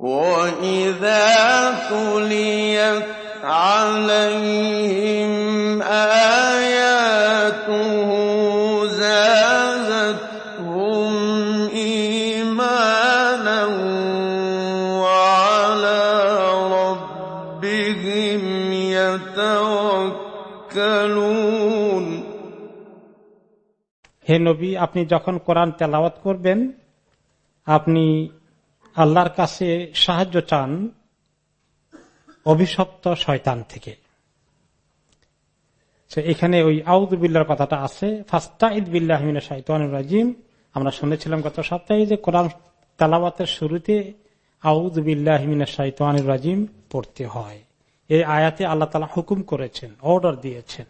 وَإِذَا تُلِيَتْ عَلَيْهِمْ آيَاتُهُ زَادَتْهُمْ إِيمَانًا وَعَلَىٰ رَبِّهِمْ يَتَوَكَّلُونَ হে নবী আপনি যখন কোরআন তেলাওয়াত করবেন আপনি আল্লাহর কাছে সাহায্য চান অভিশপ্ত শয়তান থেকে। এখানে ওই আউদুবিল্লার কথাটা আছে। ফাস্তা ঈদ বিল্লাহমিনা শাহিতান রাজিম। আমরা শুনেছিলাম গত সপ্তাহে যে কোরআন তালাবাতের শুরুতে আউদুবিল্লাহমিনা শাহিতান রাজিম পড়তে হয়। এই আয়াতে আল্লাহ তালা হুকুম করেছেন, অর্ডার দিয়েছেন।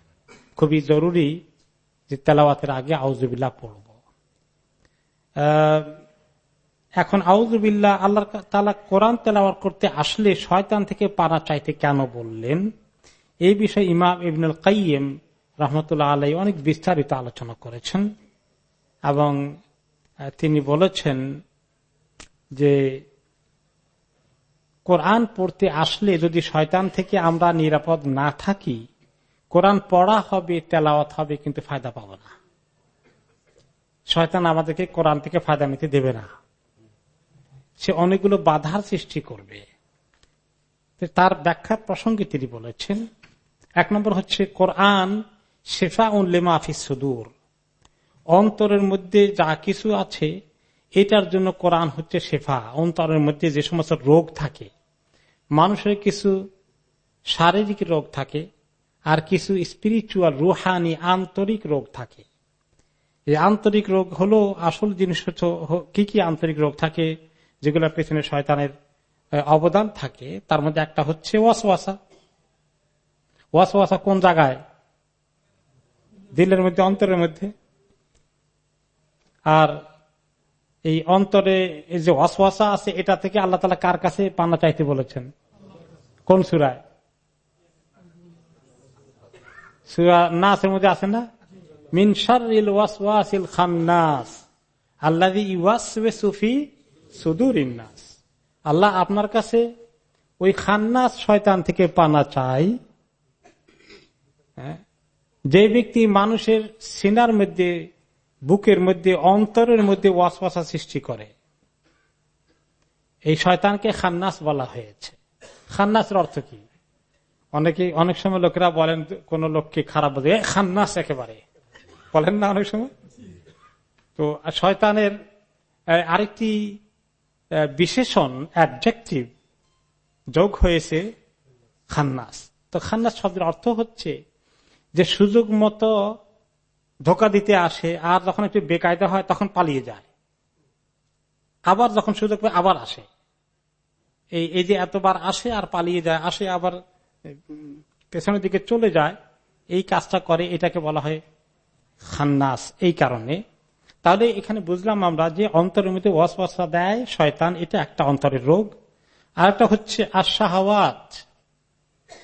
খুবই জরুরি যে তেলাওয়াতের আগে আউজুবিল্লাহ পড়ব। এখন আউজুবিল্লাহ আল্লাহ তালা কোরআন তেলাওয়াত করতে আসলে শয়তান থেকে পানা চাইতে কেন বললেন? এই বিষয়ে ইমাম ইবনুল কাইম রহমতুল্লাহ আলাই অনেক বিস্তারিত আলোচনা করেছেন এবং তিনি বলেছেন যে কোরআন পড়তে আসলে যদি শয়তান থেকে আমরা নিরাপদ না থাকি, কোরআন পড়া হবে, তেলাওয়াত হবে, কিন্তু ফায়দা পাব না। শয়তান আমাদেরকে কোরআন থেকে ফায়দা নিতে দেবে না। সে অনেকগুলো বাধার সৃষ্টি করবে। তার ব্যাখ্যা প্রসঙ্গে তিনি বলেছেন, এক নম্বর হচ্ছে কোরআন শেফা উল্লেমা আফিস সুদূর। অন্তরের মধ্যে যা কিছু আছে, এটার জন্য কোরআন হচ্ছে শেফা। অন্তরের মধ্যে যে সমস্ত রোগ থাকে, মানুষের কিছু শারীরিক রোগ থাকে, আর কিছু স্পিরিচুয়াল রুহানি, আন্তরিক রোগ থাকে। এই আন্তরিক রোগ হলো আসল জিনিস কি কি আন্তরিক রোগ থাকে? যেগুলোর পেছনে শয়তানের অবদান থাকে, তার মধ্যে একটা হচ্ছে ওয়াসওয়াসা। ওয়াসওয়াসা কোন জায়গায়? দিলের মধ্যে, অন্তরের মধ্যে। আর এই অন্তরে, এই যে ওয়াসওয়াসা আছে, এটা থেকে আল্লাহ তালা কার কাছে পান্না চাইতে বলেছেন? কোন সুরায়? সুরা নাসের মধ্যে আছে না? মিনসার আল্লাহ সুফি সুদুর ইন্নাস। আল্লাহ আপনার কাছে ওই খান্নাস শয়তান থেকে পানা চাই। যে ব্যক্তি মানুষের সিনার মধ্যে, বুকের মধ্যে, অন্তরের মধ্যে ওয়াসওয়াসা সৃষ্টি করে, এই শয়তানকে খান্নাস বলা হয়েছে। খান্নাসের অর্থ কি? অনেকে অনেক সময় লোকেরা বলেন, কোন লোককে খারাপ বলে খান্নাস একেবারে। বলেন না অনেক সময়? তো শয়তানের আরেকটি বিশেষণ অ্যাবজেক্টিভ যোগ হয়েছে খান্নাস। তো খান্নাস শব্দের অর্থ হচ্ছে যে সুযোগ মতো ধোকা দিতে আসে, আর যখন একটু বেকায়দা হয় তখন পালিয়ে যায়। আবার যখন সুযোগ পায় আবার আসে। এই এই যে এতবার আসে আর পালিয়ে যায়, আসে আবার পেছনের দিকে চলে যায়, এই কাজটা করে, এটাকে বলা হয় খান্নাস। এই কারণে তাহলে এখানে বুঝলাম আমরা যে অন্তরের মধ্যে ওয়াসওয়াসা দেয় শয়তান, এটা একটা অন্তরের রোগ। আর একটা হচ্ছে আর শাহাওয়াত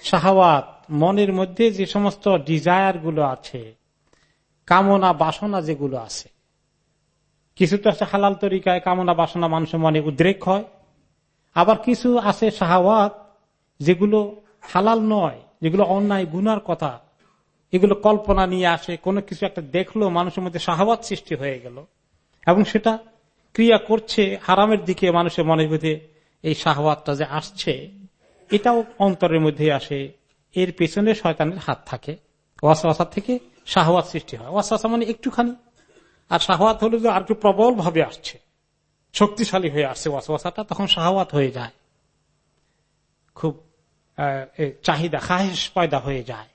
শাহাওয়াত মনের মধ্যে যে সমস্ত ডিজায়ারগুলো আছে, কামনা, বাসনা যেগুলো আছে। কিছু তো আছে হালাল তরিকায় কামনা, বাসনা মানুষের মনে উদ্রেক হয়। আবার কিছু আছে শাহাওয়াত, যেগুলো হালাল নয়, যেগুলো অন্যায়, গুনার কথা। এগুলো কল্পনা নিয়ে আসে, কোনো কিছু একটা দেখল, মানুষের মধ্যে শাহবাদ সৃষ্টি হয়ে গেল। এবং সেটা ক্রিয়া করছে, হারামের দিকে মানুষের মনের মধ্যে এই শাহবাদটা যে আসছে, এটাও অন্তরের মধ্যে আসে, এর পেছনে শয়তানের হাত থাকে। ওয়াসওয়াসা থেকে শাহওয়াত সৃষ্টি হয়। ওয়াসওয়াসা মানে একটুখানি। আর শাহওয়াত হলে যে আর একটু প্রবল ভাবে আসছে। শক্তিশালী হয়ে আসছে ওয়াসওয়াসাটা, তখন শাহওয়াত হয়ে যায়। খুব চাহিদা খাহেস পয়দা হয়ে যায়।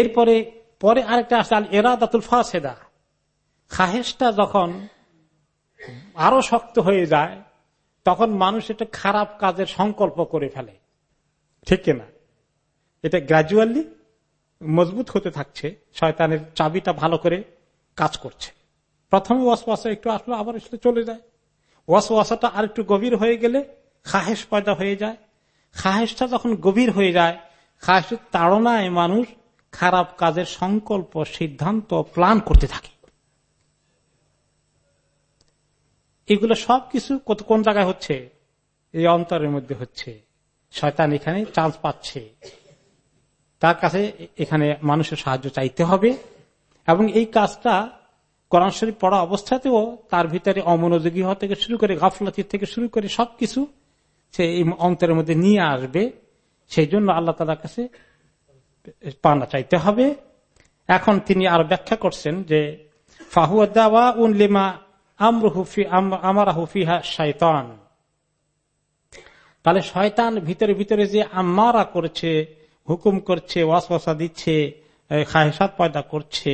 এরপরে পরে আরেকটা আসছে আল এরাদাতুল ফাসেদা। খাহেসটা যখন আরও শক্ত হয়ে যায়, তখন মানুষ এটা খারাপ কাজের সংকল্প করে ফেলে। ঠিক কিনা? এটা গ্রাজুয়ালি মজবুত হতে থাকছে, শয়তানের চাবিটা ভালো করে কাজ করছে। প্রথমে ওয়াসওয়াসা একটু আসলো, আবার আসলে চলে যায়। ওয়াসওয়াসাটা আর একটু গভীর হয়ে গেলে খাহেস পয়দা হয়ে যায়। খাহেসটা যখন গভীর হয়ে যায় খাহেসের তাড়নায় মানুষ খারাপ কাজের সংকল্প, সিদ্ধান্ত প্লান করতে থাকে। এগুলো সবকিছু কোন জায়গায় হচ্ছে? এই অন্তরের মধ্যে হচ্ছে। শয়তান এখানে চান্স পাচ্ছে। তার কাছে এখানে মানুষের সাহায্য চাইতে হবে এবং এই কাজটা কোরআন শরীফ পড়া অবস্থাতেও তার ভিতরে অমনোযোগী হওয়া থেকে শুরু করে, গাফলাতি থেকে শুরু করে সবকিছু সে এই অন্তরের মধ্যে নিয়ে আসবে। সেই জন্য আল্লাহ তালার কাছে পানা চাইতে হবে। এখন তিনি আরও ব্যাখ্যা করছেন যে, ফাহুয়া আমারাহুফিহা শয়তান তাহলে শয়তান ভিতরে ভিতরে যে আমারা করছে, হুকুম করছে দিচ্ছে খাহেসাত পয়দা করছে,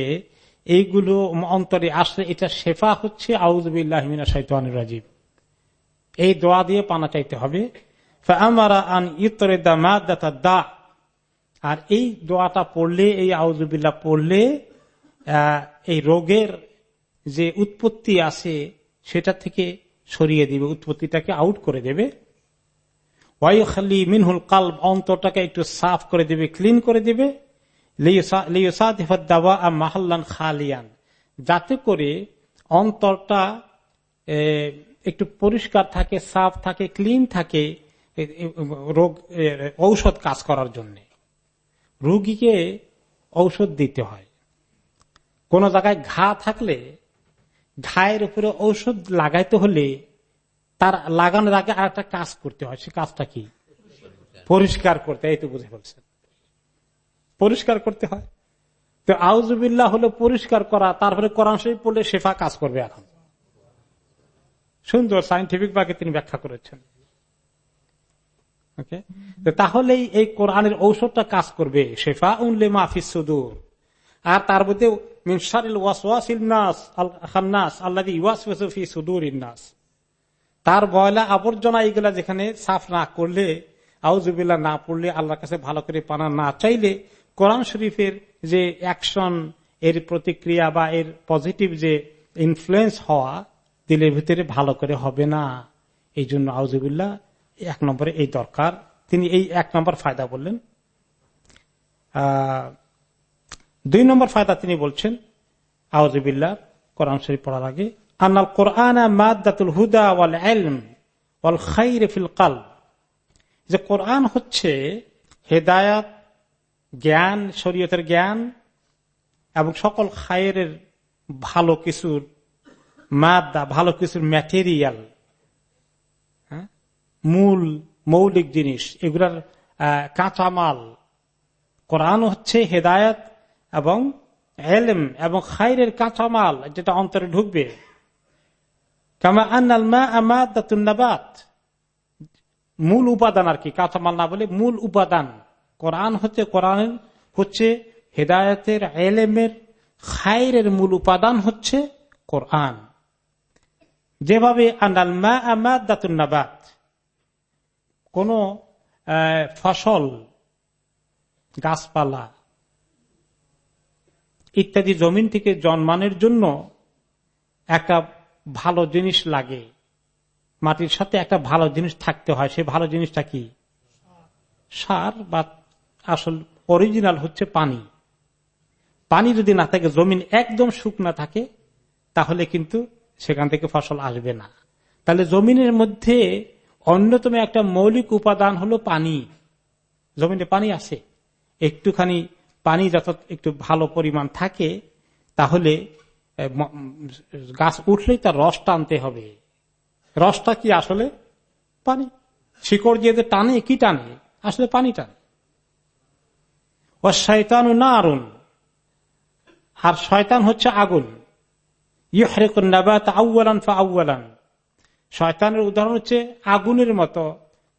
এইগুলো অন্তরে আসলে এটা শেফা হচ্ছে আউজবিল্লাহমিনা শৈতান রাজীব। এই দোয়া দিয়ে পানা চাইতে হবে। আমারা আন ইতরে দা মা দা আর এই দোয়াটা পড়লে, এই আউজুবিল্লাহ পড়লে এই রোগের যে উৎপত্তি আছে, সেটা থেকে সরিয়ে দিবে, উৎপত্তিটাকে আউট করে দেবে। ওয়াইখালি মিনহুল কাল অন্তরটাকে একটু সাফ করে দেবে ক্লিন করে দেবে। মাহাল্লান খালিয়ান, যাতে করে অন্তরটা একটু পরিষ্কার থাকে, সাফ থাকে ক্লিন থাকে রোগ ঔষধ কাজ করার জন্য। রুগীকে ঔষধ দিতে হয়। কোন জায়গায় ঘা থাকলে ঘায়ের উপরে ঔষধ লাগাইতে হলে তার লাগানোর আগে আর একটা কাজ করতে হয়। সে কাজটা কি? পরিষ্কার করতে, এই তো বুঝে বলছেন পরিষ্কার করতে হয়। তো আউজুবিল্লাহ হলো পরিষ্কার করা, তারপরে কোরআন শরীফ পড়লে শেফা কাজ করবে এখন। সুন্দর সাইন্টিফিক ভাবে তিনি ব্যাখ্যা করেছেন। তাহলেই এই কোরআনের ঔষধটা কাজ করবে। শেফা উনলে মাহফিস সুদূর। আর তার মধ্যে তার বয়লা আবর্জনা এইগুলা যেখানে সাফ না করলে আউজুবিল্লা না পড়লে আল্লাহর কাছে ভালো করে পানা না চাইলে, কোরআন শরীফের যে অ্যাকশন, এর প্রতিক্রিয়া বা এর পজিটিভ যে ইনফ্লুয়েন্স হওয়া, দিলের ভিতরে ভালো করে হবে না। এই জন্য আউজুবিল্লা এক নম্বরে এই দরকার। তিনি এই এক নম্বর ফায়দা বললেন। দুই নম্বর ফায়দা তিনি বলছেন আউজুবিল্লা কোরআন শরীফ পড়ার আগে, আন্নাল কোরআন হুদা ওয়াল এলম ওয়াল খাইর ফিল কাল যে কোরআন হচ্ছে হেদায়াত, জ্ঞান, শরীয়তের জ্ঞান এবং সকল খায়ের ভালো কিছুর মাদা ভালো কিছুর ম্যাটেরিয়াল? মূল মৌলিক জিনিস, এগুলার কাঁচামাল। কোরআন হচ্ছে হেদায়ত এবং এলেম এবং খাইরের কাঁচামাল যেটা অন্তরে ঢুকবে। মূল উপাদান আর কি, কাঁচামাল না বলে মূল উপাদান। কোরআন হচ্ছে কোরআন হচ্ছে হেদায়তের, এলেমের, খাইরের মূল উপাদান হচ্ছে কোরআন। যেভাবে আন্নাল মা আমাদাত কোন ফসল, গাছপালা ইত্যাদি জমিন থেকে জন্মানোর জন্য একটা ভালো জিনিস লাগে। মাটির সাথে একটা ভালো জিনিস থাকতে হয়। সে ভালো জিনিসটা কি? সার বা আসল অরিজিনাল হচ্ছে পানি। পানি যদি না থাকে, জমিন একদম শুকনা থাকে, তাহলে কিন্তু সেখান থেকে ফসল আসবে না। তাহলে জমিনের মধ্যে অন্যতম একটা মৌলিক উপাদান হলো পানি। জমিনে পানি আছে। একটুখানি পানি যত একটু ভালো পরিমাণ থাকে, তাহলে গাছ উঠলেই তার রস টানতে হবে। রসটা কি আসলে? পানি। শিকড় দিয়ে টানে, কি টানে? আসলে পানি টানে। ও না আরুন আর শয়তান হচ্ছে আগুন। শয়তানের উদাহরণ হচ্ছে আগুনের মতো।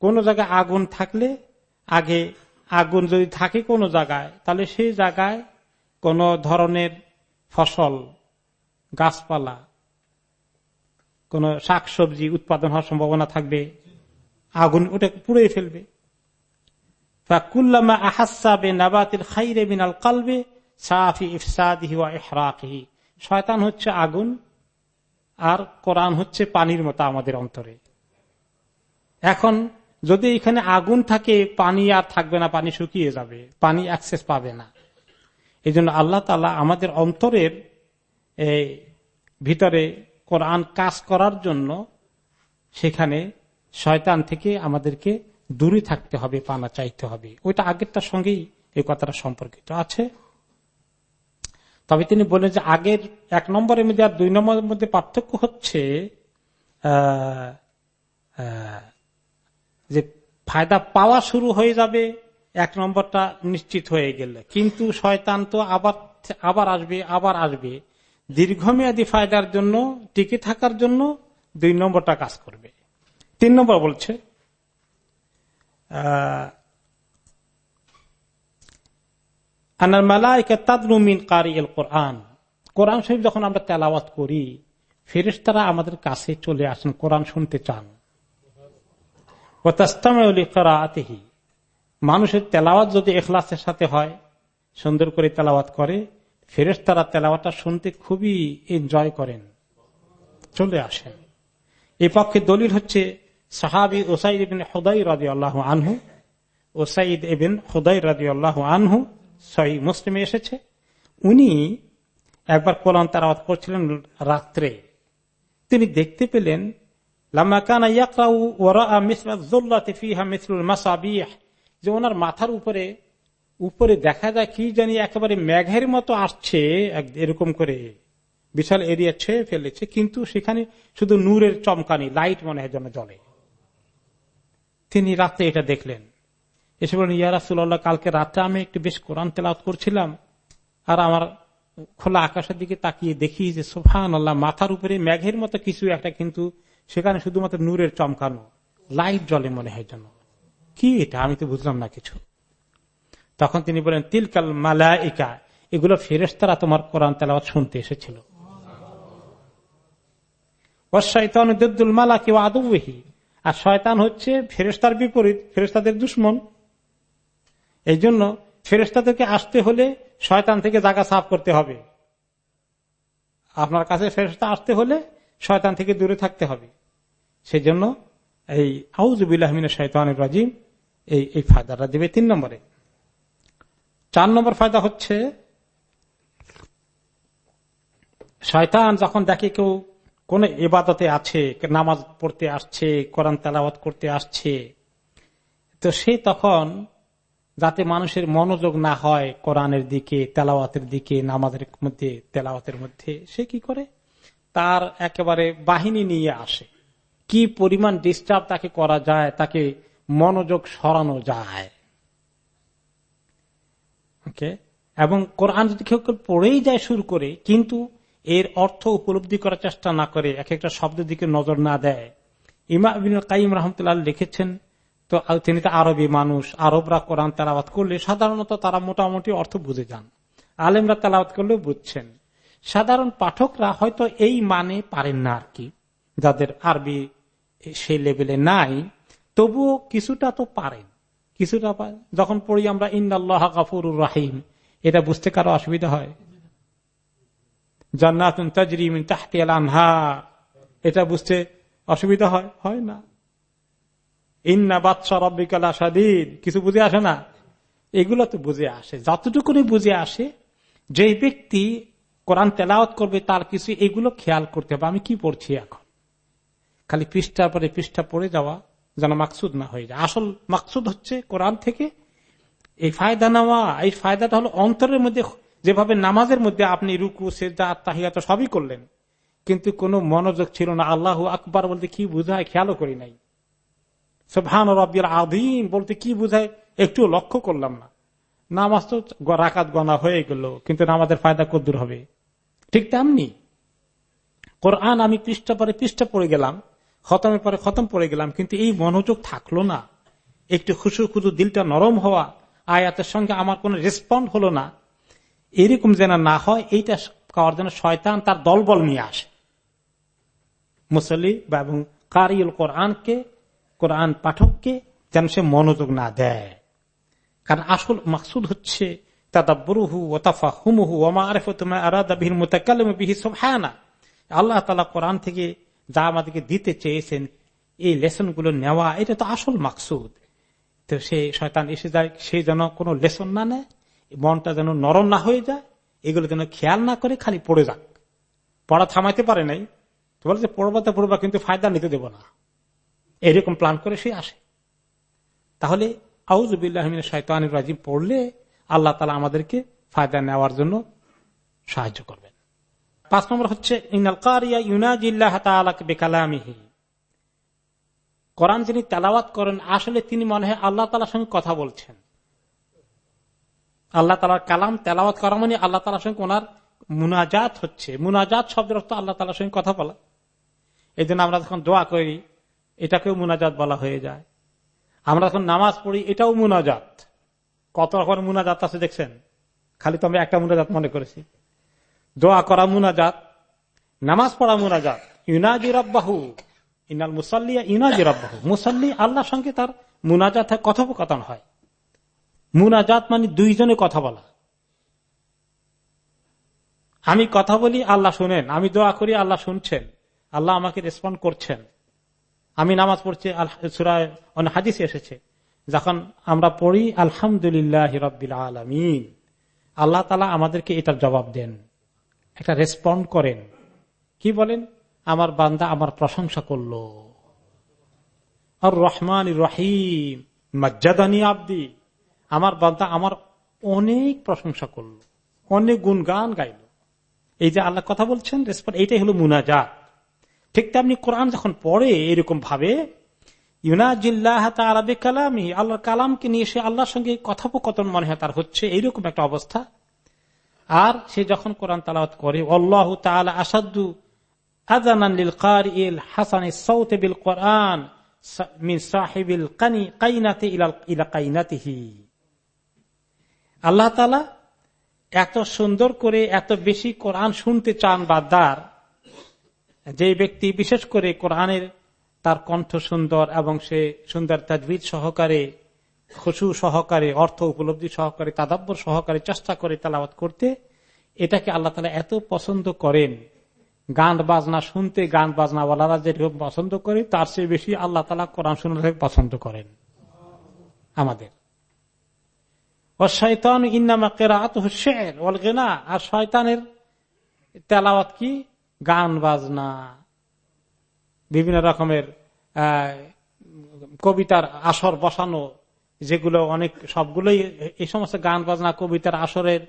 কোন জায়গায় আগুন থাকলে, আগে আগুন যদি থাকে কোন জায়গায়, তাহলে সেই জায়গায় কোন ধরনের ফসল, গাছপালা, কোন শাকসবজি উৎপাদন হওয়ার সম্ভাবনা থাকবে। আগুন ওটা পুড়ে ফেলবে। কুল্লামা আহাসাবে নাবাতিল খাইরে বিনাল কালবে সাফি ইফসাদিহি ইহরাকিহি। শয়তান হচ্ছে আগুন আর কোরআন হচ্ছে পানির মতো আমাদের অন্তরে। এখন যদি এখানে আগুন থাকে, পানি আর থাকবে না, পানি শুকিয়ে যাবে, পানি অ্যাক্সেস পাবে না। এই জন্য আল্লাহ তালা আমাদের অন্তরের ভিতরে কোরআন কাজ করার জন্য সেখানে শয়তান থেকে আমাদেরকে দূরে থাকতে হবে, পানা চাইতে হবে। ওইটা আগেরটার সঙ্গেই এই কথাটা সম্পর্কিত আছে। তবে তিনি বললেন যে আগের এক নম্বরের মধ্যে আর দুই নম্বরের মধ্যে পার্থক্য হচ্ছে যে ফায়দা পাওয়া শুরু হয়ে যাবে, এক নম্বরটা নিশ্চিত হয়ে গেলে। কিন্তু শয়তান তো আবার আবার আসবে আবার আসবে। দীর্ঘমেয়াদী ফায়দার জন্য, টিকে থাকার জন্য দুই নম্বরটা কাজ করবে। তিন নম্বর বলছে কোরআন। কোরআন শরীফ যখন আমরা তেলাওয়াত করি ফেরেস তারা আমাদের কাছে চলে আসেন, কোরআন শুনতে চান। মানুষের তেলাওয়াত যদি এখলাসের সাথে হয়, সুন্দর করে তেলাওয়াত করে ফেরেস তারা তেলাওয়াতটা শুনতে খুবই এনজয় করেন। চলে আসেন। এই পক্ষে দলিল হচ্ছে, সাহাবি ওসাইদ এবিন হুদাই রাজি আল্লাহ আনহু, ওসাইদ এবিন হুদাই রাজি আল্লাহ আনহু সহি মুসলিমে এসেছে। উনি একবার কোরআন তারাওয়াত করছিলেন রাত্রে। তিনি দেখতে পেলেন যে ওনার মাথার উপরে উপরে দেখা যায় কি জানি একেবারে মেঘের মতো আসছে এরকম করে। বিশাল এরিয়া ছেয়ে ফেলেছে, কিন্তু সেখানে শুধু নূরের চমকানি, লাইট মনে হয় যেন জলে তিনি রাতে এটা দেখলেন। এসে বলেন ইয়ারাসুল্লাহ কালকে রাতে আমি একটু বেশ কোরআন তেলাওত করছিলাম আর আমার খোলা আকাশের দিকে তাকিয়ে দেখি যে সোফান আল্লাহ মাথার উপরে মেঘের মতো কিছু একটা কিন্তু সেখানে শুধুমাত্র নূরের চমকানো, লাইট জলে মনে হয় যেন। কি এটা? আমি তো বুঝলাম না কিছু। তখন তিনি বলেন, তিলকাল মালাইকা, এগুলো ফেরেস্তারা তোমার কোরআন তেলাওয়াত শুনতে এসেছিল। আর শয়তান হচ্ছে ফেরেস্তার বিপরীত ফেরেস্তাদের দুশ্মন। এই জন্য ফেরেস্তাদেরকে আসতে হলে শয়তান থেকে জায়গা সাফ করতে হবে। আপনার কাছে ফেরেস্তা আসতে হলে শয়তান থেকে দূরে থাকতে হবে। সেই জন্য এই আউজুবিল্লাহমিন শৈতান রাজিম, এই এই ফায়দাটা দেবে তিন নম্বরে। চার নম্বর ফায়দা হচ্ছে, শয়তান যখন দেখে কেউ কোন এবাদতে আছে, নামাজ পড়তে আসছে, কোরআন তেলাওয়াত করতে আসছে, তো সে তখন যাতে মানুষের মনোযোগ না হয় কোরআনের দিকে, তেলাওয়াতের দিকে, নামাজের মধ্যে, তেলাওয়াতের মধ্যে। সে কি করে? তার একেবারে বাহিনী নিয়ে আসে। কি পরিমাণ ডিস্টার্ব তাকে করা যায়, তাকে মনোযোগ সরানো যায়। এবং কোরআন যদি কেউ পড়েই যায় শুরু করে, কিন্তু এর অর্থ উপলব্ধি করার চেষ্টা না করে, এক একটা শব্দের দিকে নজর না দেয়। ইমা কাইম রহমতুল্লাহ লিখেছেন তো তিনি তো আরবি মানুষ, আরবরা কোরআন তেলাওয়াত করলে সাধারণত তারা মোটামুটি অর্থ বুঝে যান। আলেমরা তেলাওয়াত করলেও বুঝছেন। সাধারণ পাঠকরা হয়তো এই মানে পারেন না আর কি। যাদের আরবি সেই লেভেলে নাই, তবুও কিছুটা তো পারেন। কিছুটা পারেন যখন পড়ি আমরা ইন্দাল্লাহ গাফুরুর রাহিম এটা বুঝতে কারও অসুবিধা হয়? জান্নাতুন তাজরিমিন তাহতি আনহা এটা বুঝতে অসুবিধা হয়? হয় না। ইন্না বাদশা রব্বিকালা সাদিদ কিছু বুঝে আসে না? এগুলো তো বুঝে আসে। যতটুকুনি বুঝে আসে যে ব্যক্তি কোরআন তেলাওত করবে, তার কিছু এগুলো খেয়াল করতে হবে। আমি কি পড়ছি এখন? খালি পৃষ্ঠার পরে পৃষ্ঠা পড়ে যাওয়া যেন মাকসুদ না হয়ে যায়। আসল মাকসুদ হচ্ছে কোরআন থেকে এই ফায়দা নেওয়া। এই ফায়দাটা হলো অন্তরের মধ্যে, যেভাবে নামাজের মধ্যে আপনি রুকু সেজা তাহিয়াত সবই করলেন, কিন্তু কোনো মনোযোগ ছিল না। আল্লাহ আকবার বলতে কি বুঝায়? খেয়ালও করি নাই। সোভান রব্বির আদিম বলতে কি বুঝায়? একটু লক্ষ্য করলাম না। নামাজ তো রাকাত গনা হয়ে গেল, কিন্তু নামাজের ফায়দা কদ্দুর হবে? ঠিক তেমনি কোরআন আমি পৃষ্ঠা পরে পৃষ্ঠা পড়ে গেলাম, খতমের পরে খতম পড়ে গেলাম, কিন্তু এই মনোযোগ থাকল না। একটু খুশু খুশু দিলটা নরম হওয়া, আয়াতের সঙ্গে আমার কোন রেসপন্ড হলো না। এরকম যেন না হয়, এইটা পাওয়ার জন্য শয়তান তার দলবল নিয়ে আসে। মুসল্লি বা এবং কারিউল কোরআনকে কোরআন পাঠককে যেন সে মনোযোগ না দেয়। কারণ আসল মাকসুদ হচ্ছে আল্লাহ তালা কোরআন থেকে যা আমাদেরকে দিতে চেয়েছেন, এই লেসনগুলো নেওয়া, এটা তো আসল মাকসুদ। তো সে শয়তান এসে যায়, সে যেন কোনো লেসন না নেয়, মনটা যেন নরম না হয়ে যায়, এগুলো যেন খেয়াল না করে খালি পড়ে যাক। পড়া থামাইতে পারে নাই। তো বলছে পড়বাতে পড়বা, কিন্তু ফায়দা নিতে দেব না। এরকম প্ল্যান করে সে আসে। তাহলে আউজুবিল্লাহমিন রাজিম পড়লে আল্লাহ তালা আমাদেরকে ফায়দা নেওয়ার জন্য সাহায্য করবেন। পাঁচ নম্বর হচ্ছে বেকালামিহি। কোরআন যিনি তেলাওয়াত করেন, আসলে তিনি মনে হয় আল্লাহ তালার সঙ্গে কথা বলছেন। আল্লাহ তালার কালাম তেলাওয়াত করা মানে আল্লাহ তালার সঙ্গে ওনার মুনাজাত হচ্ছে। মুনাজাত শব্দের অর্থ আল্লাহ তালার সঙ্গে কথা বলা। এই আমরা যখন দোয়া করি এটাকেও মুনাজাত বলা হয়ে যায়। আমরা যখন নামাজ পড়ি, এটাও মুনাজাত। কত রকম মুনাজাত আছে দেখছেন? খালি তো আমরা একটা মুনাজাত মনে করেছি। দোয়া করা মুনাজাত, নামাজ পড়া মুনাজাত। ইউনাজি রব্বাহু ইনাল মুসাল্লিয়া ইউনাজি মুসাল্লি আল্লাহর সঙ্গে তার মুনাজাত কথোপকথন হয়। মুনাজাত মানে দুইজনে কথা বলা। আমি কথা বলি, আল্লাহ শুনেন। আমি দোয়া করি, আল্লাহ শুনছেন। আল্লাহ আমাকে রেসপন্ড করছেন। আমি নামাজ পড়ছি সুরায় হাদিস এসেছে, যখন আমরা পড়ি, আলহামদুলিল্লাহ রবিল আলমিন। আল্লাহ তালা আমাদেরকে এটার জবাব দেন, একটা রেসপন্ড করেন। কি বলেন? আমার বান্দা আমার প্রশংসা করল। আর রহমান রহিম। মজ্জাদানি আব্দি। আমার বান্দা আমার অনেক প্রশংসা করল। অনেক গুণগান গাইল। এই যে আল্লাহ কথা বলছেন রেসপন্ড এইটাই হলো মুনাজাত। ঠিক তেমনি কোরআন যখন পড়ে এরকম ভাবে, ইউনাজিল্লাহ আরবে কালামি আল্লাহর কালামকে নিয়ে সে আল্লাহর সঙ্গে কথোপকথন মনে হয় তার হচ্ছে এইরকম একটা অবস্থা। আর সে যখন কোরআন তালাওয়াত করে, আল্লাহ তালা আসাদু আজানিল কারিল হাসান সৌতে বিল কোরআন সাহেবিল কানি, কাইনাতে ইলা কাইনাতিহি। আল্লাহ তালা এত সুন্দর করে, এত বেশি কোরআন শুনতে চান বাদ্দার যে ব্যক্তি বিশেষ করে কোরআনের তার কণ্ঠ সুন্দর এবং সে সুন্দর তাজবিদ সহকারে, খুশু সহকারে, অর্থ উপলব্ধি সহকারে, তাদাব্বর সহকারে চেষ্টা করে তালাবাত করতে, এটাকে আল্লাহ তালা এত পছন্দ করেন। গান বাজনা শুনতে গান বাজনা বাজনাওয়ালারা যেরকম পছন্দ করে, তার চেয়ে বেশি আল্লাহ তালা কোরআন শুনতে পছন্দ করেন। আমাদের। আর শয়তানের তেলাওয়াত কি? গান, বাজনা, বিভিন্ন রকমের কবিতার আসর বসানো, যেগুলো অনেক, সবগুলোই এই সমস্ত গান, বাজনা, কবিতার আসরের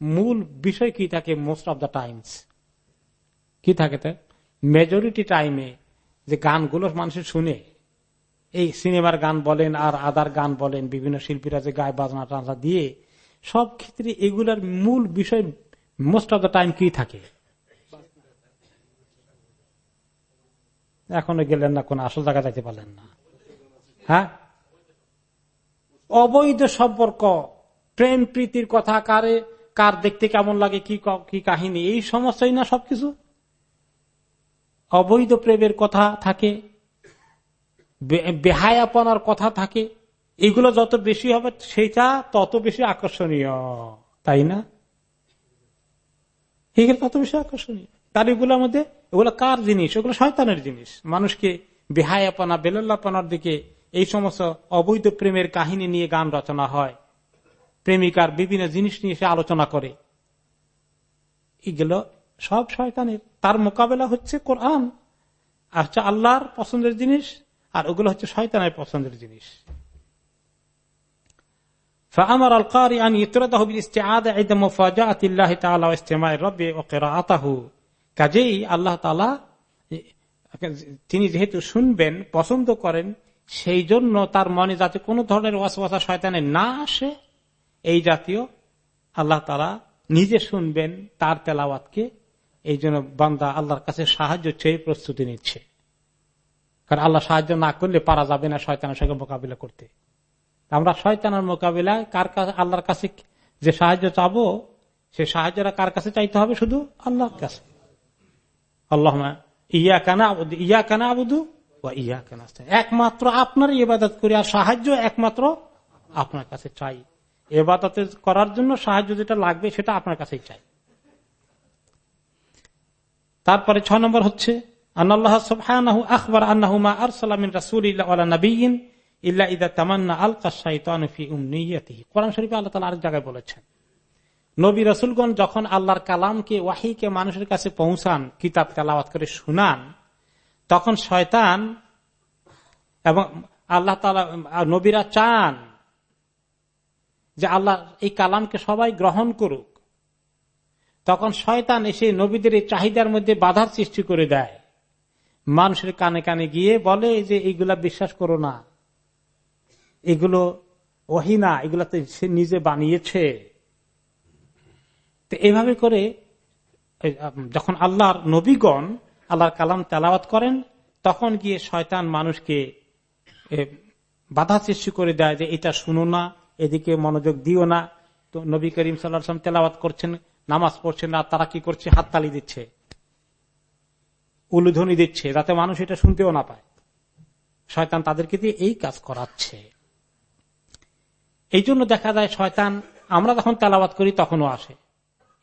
মূল বিষয় কি থাকে মোস্ট অব দ্য টাইমস কি থাকে মেজরিটি টাইমে যে গানগুলো মানুষের শুনে, এই সিনেমার গান বলেন আর আদার গান বলেন, বিভিন্ন শিল্পীরা যে গায়ে, বাজনা, টাজনা দিয়ে, সব ক্ষেত্রে এগুলার মূল বিষয় মোস্ট অব দ্য টাইম কি থাকে? এখনও গেলেন না, কোন আসল জায়গা যাইতে পারলেন না। হ্যাঁ? অবৈধ সম্পর্ক, প্রেম প্রীতির কথা কারে, কার দেখতে কেমন লাগে, কি কি কাহিনী, এই সমস্যাই না সবকিছু? অবৈধ প্রেমের কথা থাকে বেহায়াপনার কথা থাকে, এগুলো যত বেশি হবে সেটা তত বেশি আকর্ষণীয়, তাই না? এগুলো তত বেশি আকর্ষণীয়। তার এগুলোর মধ্যে এগুলো কার জিনিস ওগুলো শয়তানের জিনিস মানুষকে বেহায়াপনা বেলল্লাপনার দিকে এই সমস্ত অবৈধ প্রেমের কাহিনী নিয়ে গান রচনা হয় প্রেমিকার বিভিন্ন জিনিস নিয়ে সে আলোচনা করে এগুলো সব শয়তানের তার মোকাবেলা হচ্ছে কোরআন আর হচ্ছে আল্লাহর পছন্দের জিনিস আর ওগুলো হচ্ছে শয়তানের পছন্দের জিনিস فأمر القارئ أن يطرده بالاستعادة عند مفاجأة الله تعالى واستماع الرب وقراءته কাজেই আল্লাহ তালা তিনি যেহেতু শুনবেন, পছন্দ করেন, সেই জন্য তার মনে যাতে কোন ধরনের ওয়াসওয়াসা শয়তানে না আসে, এই জাতীয় আল্লাহ তালা নিজে শুনবেন তার তেলাওয়াতকে, এই জন্য বান্দা আল্লাহর কাছে সাহায্য চেয়ে প্রস্তুতি নিচ্ছে। কারণ আল্লাহ সাহায্য না করলে পারা যাবে না শয়তানের সঙ্গে মোকাবিলা করতে। আমরা শয়তানের মোকাবিলায় কার কাছে আল্লাহর কাছে যে সাহায্য চাবো, সে সাহায্যটা কার কাছে চাইতে হবে? শুধু আল্লাহর কাছে। আল্লাহ ইয়া কানা ইয়া কানা একমাত্র আপনার ইবাদত করি আর সাহায্য একমাত্র আপনার কাছে চাই। এবাদত করার জন্য সাহায্য যেটা লাগবে সেটা আপনার কাছেই চাই। তারপরে ছ নম্বর হচ্ছে আল্লাহ আখবর আর সালামিন রাসুল নবীন ইল্লা তামান্না আল্লাহ আরেক জায়গায় বলেছেন নবী রসুলগণ যখন আল্লাহর কালামকে, ওয়াহিকে মানুষের কাছে পৌঁছান, কিতাব তেলাওয়াত করে শুনান, তখন শয়তান এবং আল্লাহ নবীরা চান যে আল্লাহ এই কালামকে সবাই গ্রহণ করুক। তখন শয়তান এসে নবীদের এই চাহিদার মধ্যে বাধার সৃষ্টি করে দেয়। মানুষের কানে কানে গিয়ে বলে যে এইগুলা বিশ্বাস করো না। এগুলো ওহিনা এগুলা তো সে নিজে বানিয়েছে। তো এভাবে করে যখন আল্লাহর নবীগণ আল্লাহর কালাম তেলাওয়াত করেন, তখন গিয়ে শয়তান মানুষকে বাধা সৃষ্টি করে দেয় যে এটা শুনো না, এদিকে মনোযোগ দিও না। তো নবী করিম সাল্লাম তেলাওয়াত করছেন, নামাজ পড়ছেন না, তারা কি করছে? হাততালি দিচ্ছে। উলুধ্বনি দিচ্ছে, যাতে মানুষ এটা শুনতেও না পায়। শয়তান তাদেরকে দিয়ে এই কাজ করাচ্ছে। এই জন্য দেখা যায় শয়তান, আমরা যখন তেলাওয়াত করি তখনও আসে।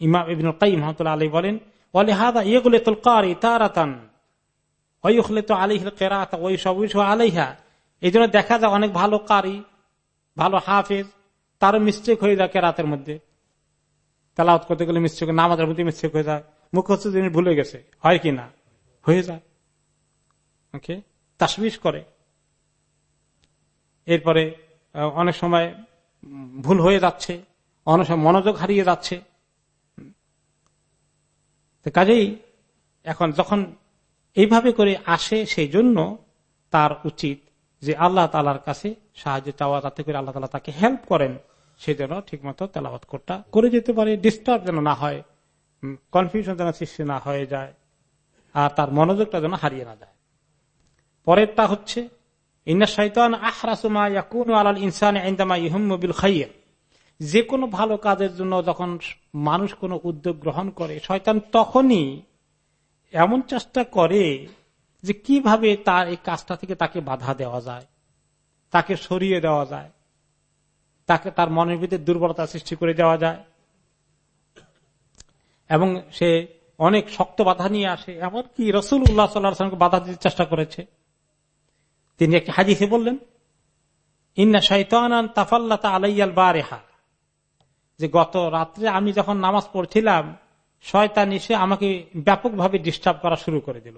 ইমাম ইবিন কাইমতুল্লাহ আলী বলেন বলে হাদা ইয়েগুলে তোল কারি তারাতান ওইখলে তো আলিহ কেরাত ওই সব আলাইহা। এই জন্য দেখা যায় অনেক ভালো কারি, ভালো হাফেজ তার মিস্টেক হয়ে যায় কেরাতের মধ্যে। তেলাওয়াত করতে গেলে মিস্টেক নামাজের মধ্যে মিস্টেক হয়ে যায় মুখস্থ জিনিস ভুলে গেছে, হয় কি না? হয়ে যায়। ওকে তাসবিস করে। এরপরে অনেক সময় ভুল হয়ে যাচ্ছে, অনেক সময় মনোযোগ হারিয়ে যাচ্ছে। কাজেই এখন যখন এইভাবে করে আসে সেই জন্য তার উচিত যে আল্লাহ তালার কাছে সাহায্য চাওয়া, যাতে করে আল্লাহ তালা তাকে হেল্প করেন সে ঠিক মতো তেলাবাত করটা করে যেতে পারে ডিস্টার্ব যেন না হয় কনফিউশন যেন সৃষ্টি না হয়ে যায়, আর তার মনোযোগটা যেন হারিয়ে না যায়। পরেরটা হচ্ছে, ইন্না শৈতান আহরাসমা ইয়াকুন আলাল ইনসান ইন্দামা ইহম্মবিল খাইয়া যে কোনো ভালো কাজের জন্য যখন মানুষ কোনো উদ্যোগ গ্রহণ করে, শয়তান তখনই এমন চেষ্টা করে যে কীভাবে তার এই কাজটা থেকে তাকে বাধা দেওয়া যায়, তাকে সরিয়ে দেওয়া যায়, তাকে তার মনের ভিতরে দুর্বলতা সৃষ্টি করে দেওয়া যায়। এবং সে অনেক শক্ত বাধা নিয়ে আসে, এমনকি রসুল উল্লাহ সাল্লামকে বাধা দিতে চেষ্টা করেছে। তিনি একটি হাজিসে বললেন, ইন্না শৈতান তাফাল্লাতা আলাইয়াল বারেহা। যে গত রাত্রে আমি যখন নামাজ পড়ছিলাম, শয়তান এসে আমাকে ব্যাপকভাবে ডিস্টার্ব করা শুরু করে দিল।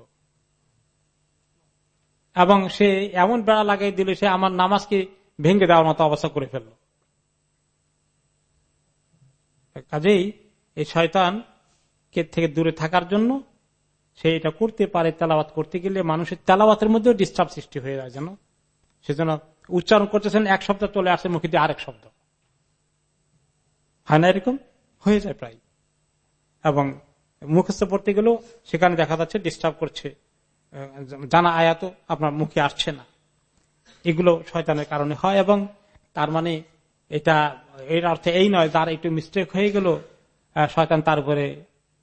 এবং সে এমন বেড়া লাগাই দিল, সে আমার নামাজকে ভেঙে দেওয়ার মতো অবস্থা করে ফেলল। কাজেই এই শয়তান কে থেকে দূরে থাকার জন্য সে এটা করতে পারে তেলাওয়াত করতে গেলে মানুষের তেলাওয়াতের মধ্যেও ডিস্টার্ব সৃষ্টি হয়ে যায় যেন। সেজন্য উচ্চারণ করতেছেন, এক শব্দ চলে আসে মুখে দিয়ে আরেক শব্দ। হয় না এরকম হয়ে যায় প্রায়। এবং মুখস্থ পড়তে গেলেও সেখানে দেখা যাচ্ছে ডিস্টার্ব করছে জানা আয়াত আপনার মুখে আসছে না। এগুলো শয়তানের কারণে হয় এবং তার মানে এটা, এর অর্থে এই নয়, যার একটু মিস্টেক হয়ে গেল শয়তান তার উপরে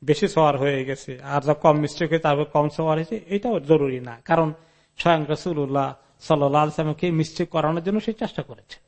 বেশি সওয়ার হয়ে গেছে। আর যা কম মিস্টেক হয়ে তারপর কম সওয়ার হয়েছে, এটাও জরুরি না। কারণ স্বয়ং রসুল্লাহ সাল্লামকে মিস্টেক করানোর জন্য সে চেষ্টা করেছে।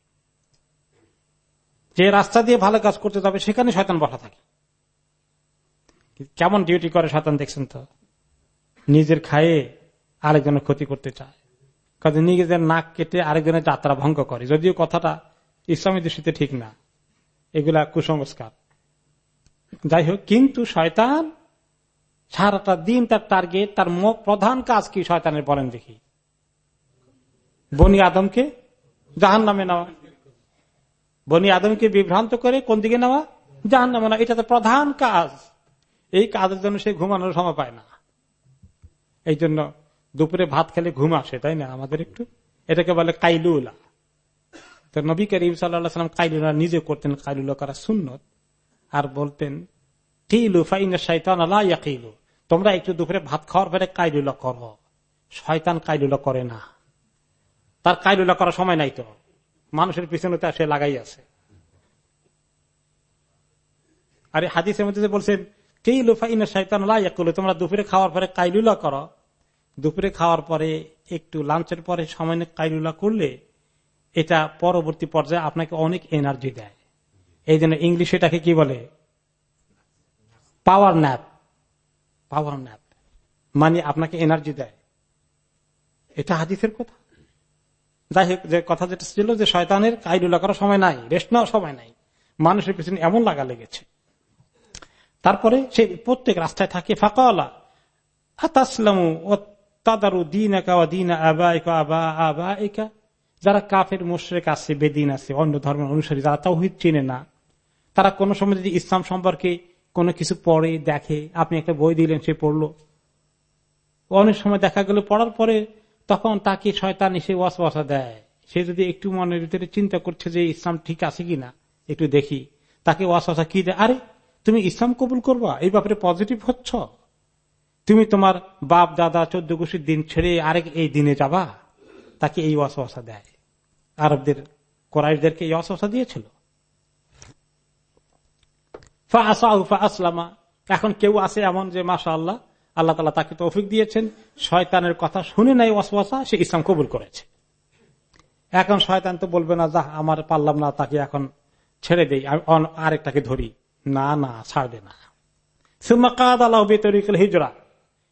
যে রাস্তা দিয়ে ভালো কাজ করতে যাবে, সেখানে শয়তান বসা থাকে। কেমন ডিউটি করে শয়তান, দেখছেন তো? নিজের খায়ে আরেকজনের ক্ষতি করতে চায়। কাজে নিজেদের নাক কেটে আরেকজনের যাত্রা ভঙ্গ করে। যদিও কথাটা ইসলামী দৃষ্টিতে ঠিক না। এগুলা কুসংস্কার। যাই হোক, কিন্তু শয়তান সারাটা দিন তার টার্গেট তার প্রধান কাজ কি শয়তানের বলেন দেখি। বনি আদমকে জাহান নামে নেওয়া। বনি আদমকে বিভ্রান্ত করে কোন দিকে নেওয়া? জাহান নামে নেওয়া এটা তো প্রধান কাজ। এই কাজের জন্য সে ঘুমানোর সময় পায় না। এই জন্য দুপুরে ভাত খেলে ঘুম আসে, তাই না? আমাদের একটু। এটাকে বলে কাইলুলা। তো নবী করিম সাল্লাম কাইলুলা নিজে করতেন, কাইলুলা করা সুন্নত। আর বলতেন তোমরা একটু দুপুরে ভাত খাওয়ার পরে কাইলুলা করো। শয়তান কাইলুলা করে না। তার কাইলুলা করার সময় নাই তো। মানুষের পিছনে তো সে লাগাই আছে। আরে হাদিসের মধ্যে বলছেন কেইলু ফাইন শৈতান আল্লাহ তোমরা দুপুরে খাওয়ার পরে কাইলুলা করো। দুপুরে খাওয়ার পরে একটু লাঞ্চের পরে সময় কাইলুলা করলে এটা পরবর্তী পর্যায়ে আপনাকে অনেক এনার্জি দেয়। এই জন্য ইংলিশে এটাকে কি বলে? পাওয়ার ন্যাপ পাওয়ার ন্যাপ মানে আপনাকে এনার্জি দেয়। এটা হাদিসের কথা। যাই হোক, যে কথা যেটা ছিল যে শয়তানের কাইলুলা করার সময় নাই, রেস্ট নেওয়ার সময় নাই। মানুষের পিছনে এমন লাগা লেগেছে। তারপরে সে প্রত্যেক রাস্তায় থাকে ফাঁকাওয়ালা ও দিন একা যারা কাফের, মোশরেক আছে, বেদিন আছে, অন্য ধর্মের অনুসারী, যারা তাওহিদ চিনে না, তারা কোনো সময় যদি ইসলাম সম্পর্কে কোনো কিছু পড়ে, দেখে, আপনি একটা বই দিলেন, সে পড়ল। অনেক সময় দেখা গেল, পড়ার পরে তখন তাকে শয়তান এসে ওয়াসওয়াসা দেয়। সে যদি একটু মনের ভিতরে চিন্তা করছে যে ইসলাম ঠিক আছে কিনা, একটু দেখি। তাকে ওয়াসওয়াসা কি দেয়? আরে, তুমি ইসলাম কবুল করবা? এই ব্যাপারে পজিটিভ হচ্ছ? তুমি তোমার বাপ, দাদা, চোদ্দ গোষ্ঠীর দিন ছেড়ে আরেক এই দিনে যাবা? তাকে এই ওয়াসওয়াসা দেয়। আরবদের কোরআশদেরকে এই ওয়াসওয়াসা দিয়েছিল। ফা আসলামা এখন কেউ আছে এমন যে মাসা আল্লাহ আল্লাহ তালা তাকে তৌফিক দিয়েছেন। শয়তানের কথা শুনে নাই ওয়াসওয়াসা, সে ইসলাম কবুল করেছে। এখন শয়তান তো বলবে না যা আমার পারলাম না, তাকে এখন ছেড়ে দেই আরেকটাকে ধরি। না না, ছাড়বে না। হিজরা।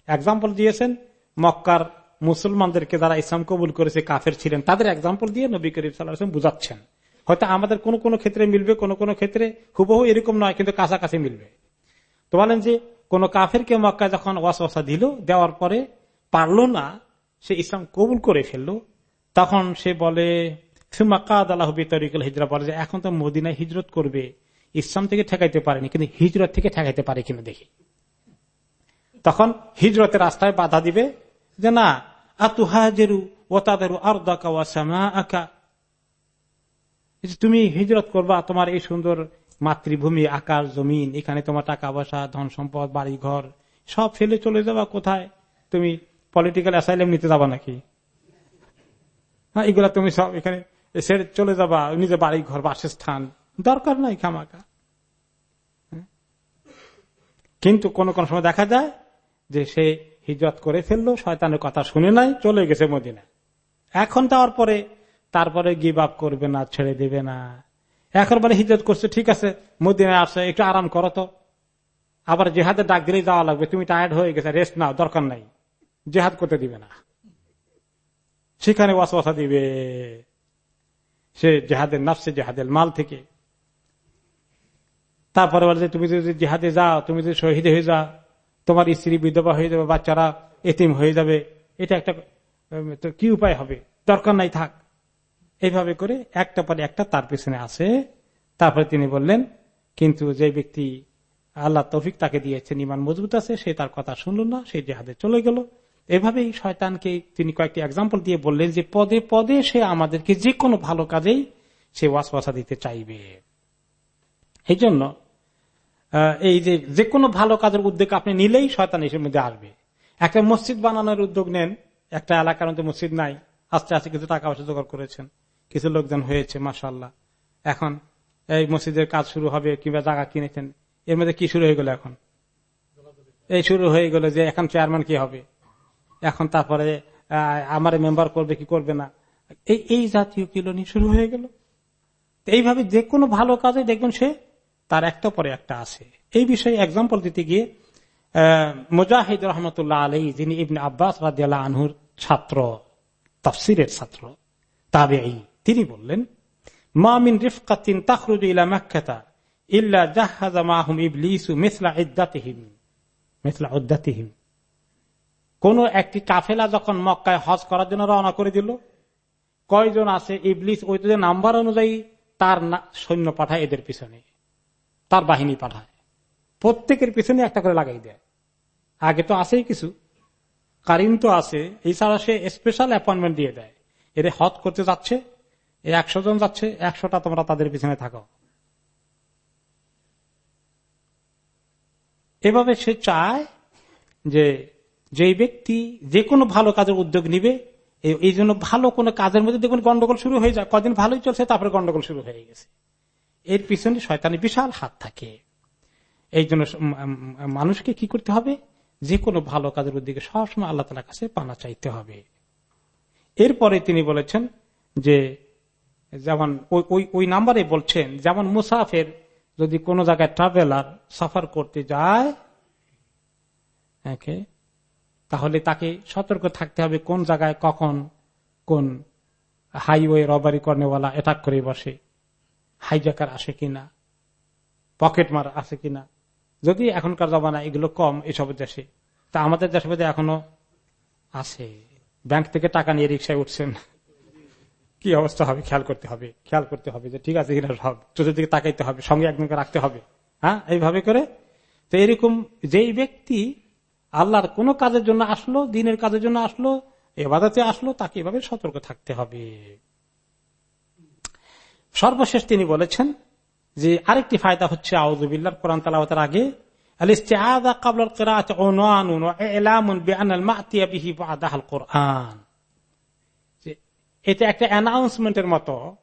এক্সাম্পল দিয়েছেন, মক্কার মুসলমানদেরকে যারা ইসলাম কবুল করেছে, কাফের ছিলেন, তাদের এক্সাম্পল দিয়ে নবী করিম সাল্লাম বুঝাচ্ছেন। হয়তো আমাদের কোন কোন ক্ষেত্রে মিলবে, কোন কোন ক্ষেত্রে হুবহু এরকম নয়, কিন্তু কাছাকাছি মিলবে। তো বলেন যে, কোন কাফেরকে মক্কা যখন ওয়াসওয়াসা দিল, দেওয়ার পরে পারল না, সে ইসলাম কবুল করে ফেলল। তখন সে বলে হিজরা বলে যে, এখন তো মদিনায় হিজরত করবে। ইসলাম থেকে ঠেকাইতে পারেনি, কিন্তু হিজরত থেকে ঠেকাইতে পারে কিনা দেখি। তখন হিজরতের রাস্তায় বাধা দিবে যে, না, আতুহাজেরু ও তাদের তুমি হিজরত করবা, তোমার এই সুন্দর মাতৃভূমি, আকাশ, জমিন, এখানে তোমার টাকা পয়সা, ধন সম্পদ, বাড়ি, ঘর, সব ফেলে চলে যাবা কোথায়? তুমি পলিটিক্যাল অ্যাসাইলেম নিতে যাবা নাকি? হ্যাঁ এগুলা তুমি সব এখানে ছেড়ে চলে যাবা নিজের বাড়ি, ঘর, বাসস্থান, দরকার নাই খামাকা কিন্তু কোন কোন সময় দেখা যায় যে সে হিজরত করে ফেলল, শয়তানের কথা শুনে নাই, চলে গেছে মদিনা এখন যাওয়ার পরে তারপরে গিভ আপ করবে না, ছেড়ে দেবে না। এখন বলে হিজরত করছে, ঠিক আছে, মদিনায় আসে, একটু আরাম করো তো। আবার জেহাদের ডাক দিলেই যাওয়া লাগবে, তুমি টায়ার্ড হয়ে গেছে রেস্ট নাও, দরকার নাই। জেহাদ করতে দিবে না। সেখানে ওয়াসওয়াসা দিবে। সে জেহাদের নাফসে জেহাদের মাল থেকে। তারপরে বলে তুমি যদি জেহাদে যাও, তুমি যদি শহীদ হয়ে যাও, তোমার স্ত্রী বিধবা হয়ে যাবে, বাচ্চারা এতিম হয়ে যাবে, এটা একটা কি উপায় হবে? দরকার নাই, থাক। এইভাবে করে একটা পরে একটা তার পিছনে আসে। তারপরে তিনি বললেন, কিন্তু যে ব্যক্তি আল্লাহ তৌফিক তাকে দিয়েছেন ইমান মজবুত আছে, সে তার কথা শুনল না, সে জেহাদে চলে গেল। এভাবেই শয়তানকে তিনি কয়েকটি এক্সাম্পল দিয়ে বললেন যে, পদে পদে সে আমাদেরকে যে কোনো ভালো কাজেই সে ওয়াসওয়াসা দিতে চাইবে। এই জন্য এই যে যে কোনো ভালো কাজের উদ্যোগ আপনি নিলেই শয়তান এসের মধ্যে আসবে। একটা মসজিদ বানানোর উদ্যোগ নেন, একটা এলাকার মধ্যে মসজিদ নাই, আস্তে আস্তে কিছু টাকা পয়সা জোগাড় করেছেন। কিছু লোকজন হয়েছে মাসাল্লাহ এখন এই মসজিদের কাজ শুরু হবে কিংবা জায়গা কিনেছেন, এর মধ্যে কি শুরু হয়ে গেল এখন? এই শুরু হয়ে গেল যে এখন চেয়ারম্যান কি হবে। এখন তারপরে আমার মেম্বার করবে কি করবে না। এই এই জাতীয় কিলনি শুরু হয়ে গেল। এইভাবে যে কোনো ভালো কাজে দেখবেন সে, তার একটা পরে একটা আছে। এই বিষয়ে এক্সাম্পল দিতে গিয়ে মুজাহিদ রহমতুল্লাহ আলী যিনি ইবনে আব্বাস রাজিয়াল্লাহ আনহুর ছাত্র, তফসিরের ছাত্র তাবে তিনি বললেন মামিন রিফকাতিন তাখরুজ ইলা মাক্ষাতা ইল্লা জাহাজা মাহুম ইবলিসু মিসলা ইদ্দাতিহিম। মিসলা উদ্দাতিহিম। কোন একটি কাফেলা যখন মক্কায় হজ করার জন্য রওনা করে দিল, কয়জন আছে ইবলিস ওই নাম্বার অনুযায়ী তার সৈন্য পাঠায় এদের পিছনে, তার বাহিনী পাঠায়। প্রত্যেকের পিছনে একটা করে লাগাই দেয়। আগে তো আছেই কিছু। কারিন তো আছে, এছাড়া সে স্পেশাল অ্যাপয়েন্টমেন্ট দিয়ে দেয়। এদের হজ করতে যাচ্ছে একশো জন যাচ্ছে, একশোটা তোমরা তাদের পিছনে থাকো। এভাবে সে চায় যে যে ব্যক্তি যে কোনো ভালো কাজের উদ্যোগ নিবে, এই জন্য ভালো কোনো কাজের মধ্যে দেখবেন গন্ডগোল শুরু হয়ে যায়, কদিন ভালোই চলছে, তারপরে গন্ডগোল শুরু হয়ে গেছে। এর পিছনে শয়তানি বিশাল হাত থাকে। এই জন্য মানুষকে কি করতে হবে? যে কোনো ভালো কাজের উদ্যোগে সবসময় আল্লাহ তালার কাছে পানা চাইতে হবে। এরপরে তিনি বলেছেন যে যেমন ওই নাম্বারে বলছেন, যেমন মুসাফের যদি কোনো জায়গায় ট্রাভেলার সফর করতে যায় তাহলে তাকে সতর্ক থাকতে হবে কোন জায়গায়, কখন, কোন হাইওয়ে রবারি কর্নেওয়ালা অ্যাটাক করে বসে হাইজাকার আসে কিনা পকেট মার আসে কিনা। যদি এখনকার জমানা এগুলো কম এসব দেশে, তা আমাদের দেশে এখনও আছে। ব্যাংক থেকে টাকা নিয়ে রিক্সায় উঠছেন। কি অবস্থা হবে? খেয়াল করতে হবে। খেয়াল করতে হবে যে ঠিক আছে কিনা সব। চতুর্দিকে তাকাইতে হবে, সঙ্গে একজনকে রাখতে হবে। হ্যাঁ? এইভাবে করে। তো এরকম যেই ব্যক্তি আল্লাহর কোন কাজের জন্য আসলো, দিনের কাজের জন্য আসলো, এবাদাতে আসলো, তাকে এভাবে সতর্ক থাকতে হবে। সর্বশেষ তিনি বলেছেন যে আরেকটি ফায়দা হচ্ছে আউজুবিল্লার কোরআন তালাওয়াতের আগে এটা একটা অ্যানাউন্সমেন্টের মতো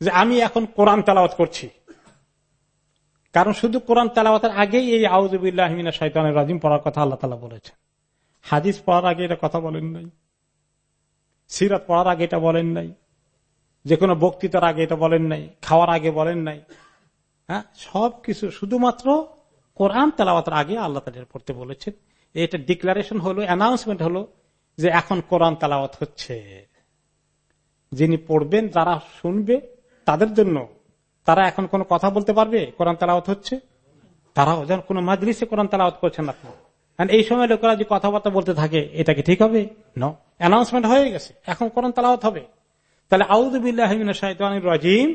যে আমি এখন কোরআন তেলাওয়াত করছি। কারণ শুধু কোরআন তেলাওয়াতের আগেই এই আউজুবিল্লাহমিনা শৈতানের রাজিম পড়ার কথা আল্লাহ তালা বলেছেন। হাদিস পড়ার আগে এটা কথা বলেন নাই। সিরাত পড়ার আগে এটা বলেন নাই। যে কোনো বক্তৃতার আগে এটা বলেন নাই। খাওয়ার আগে বলেন নাই। হ্যাঁ? সবকিছু শুধুমাত্র কোরআন তেলাওয়াতের আগে আল্লাহ তালা পড়তে বলেছেন। এটা ডিক্লারেশন হলো অ্যানাউন্সমেন্ট হলো যে এখন কোরআন তেলাওয়াত হচ্ছে। যিনি পড়বেন, যারা শুনবে, তাদের জন্য তারা এখন কোনো কথা বলতে পারবে? কোরআন তালাওয়াত হচ্ছে? তারাও যেন কোন মাজলিসে কোরআন তালাওয়াত করছেন আপনি। এই সময় লোকেরা যে কথাবার্তা বলতে থাকে, এটা কি ঠিক হবে? ন অ্যানাউন্সমেন্ট হয়ে গেছে। এখন কোরআন তালাওয়াত হবে। তাহলে আউদুবিল্লাহ রাজিম,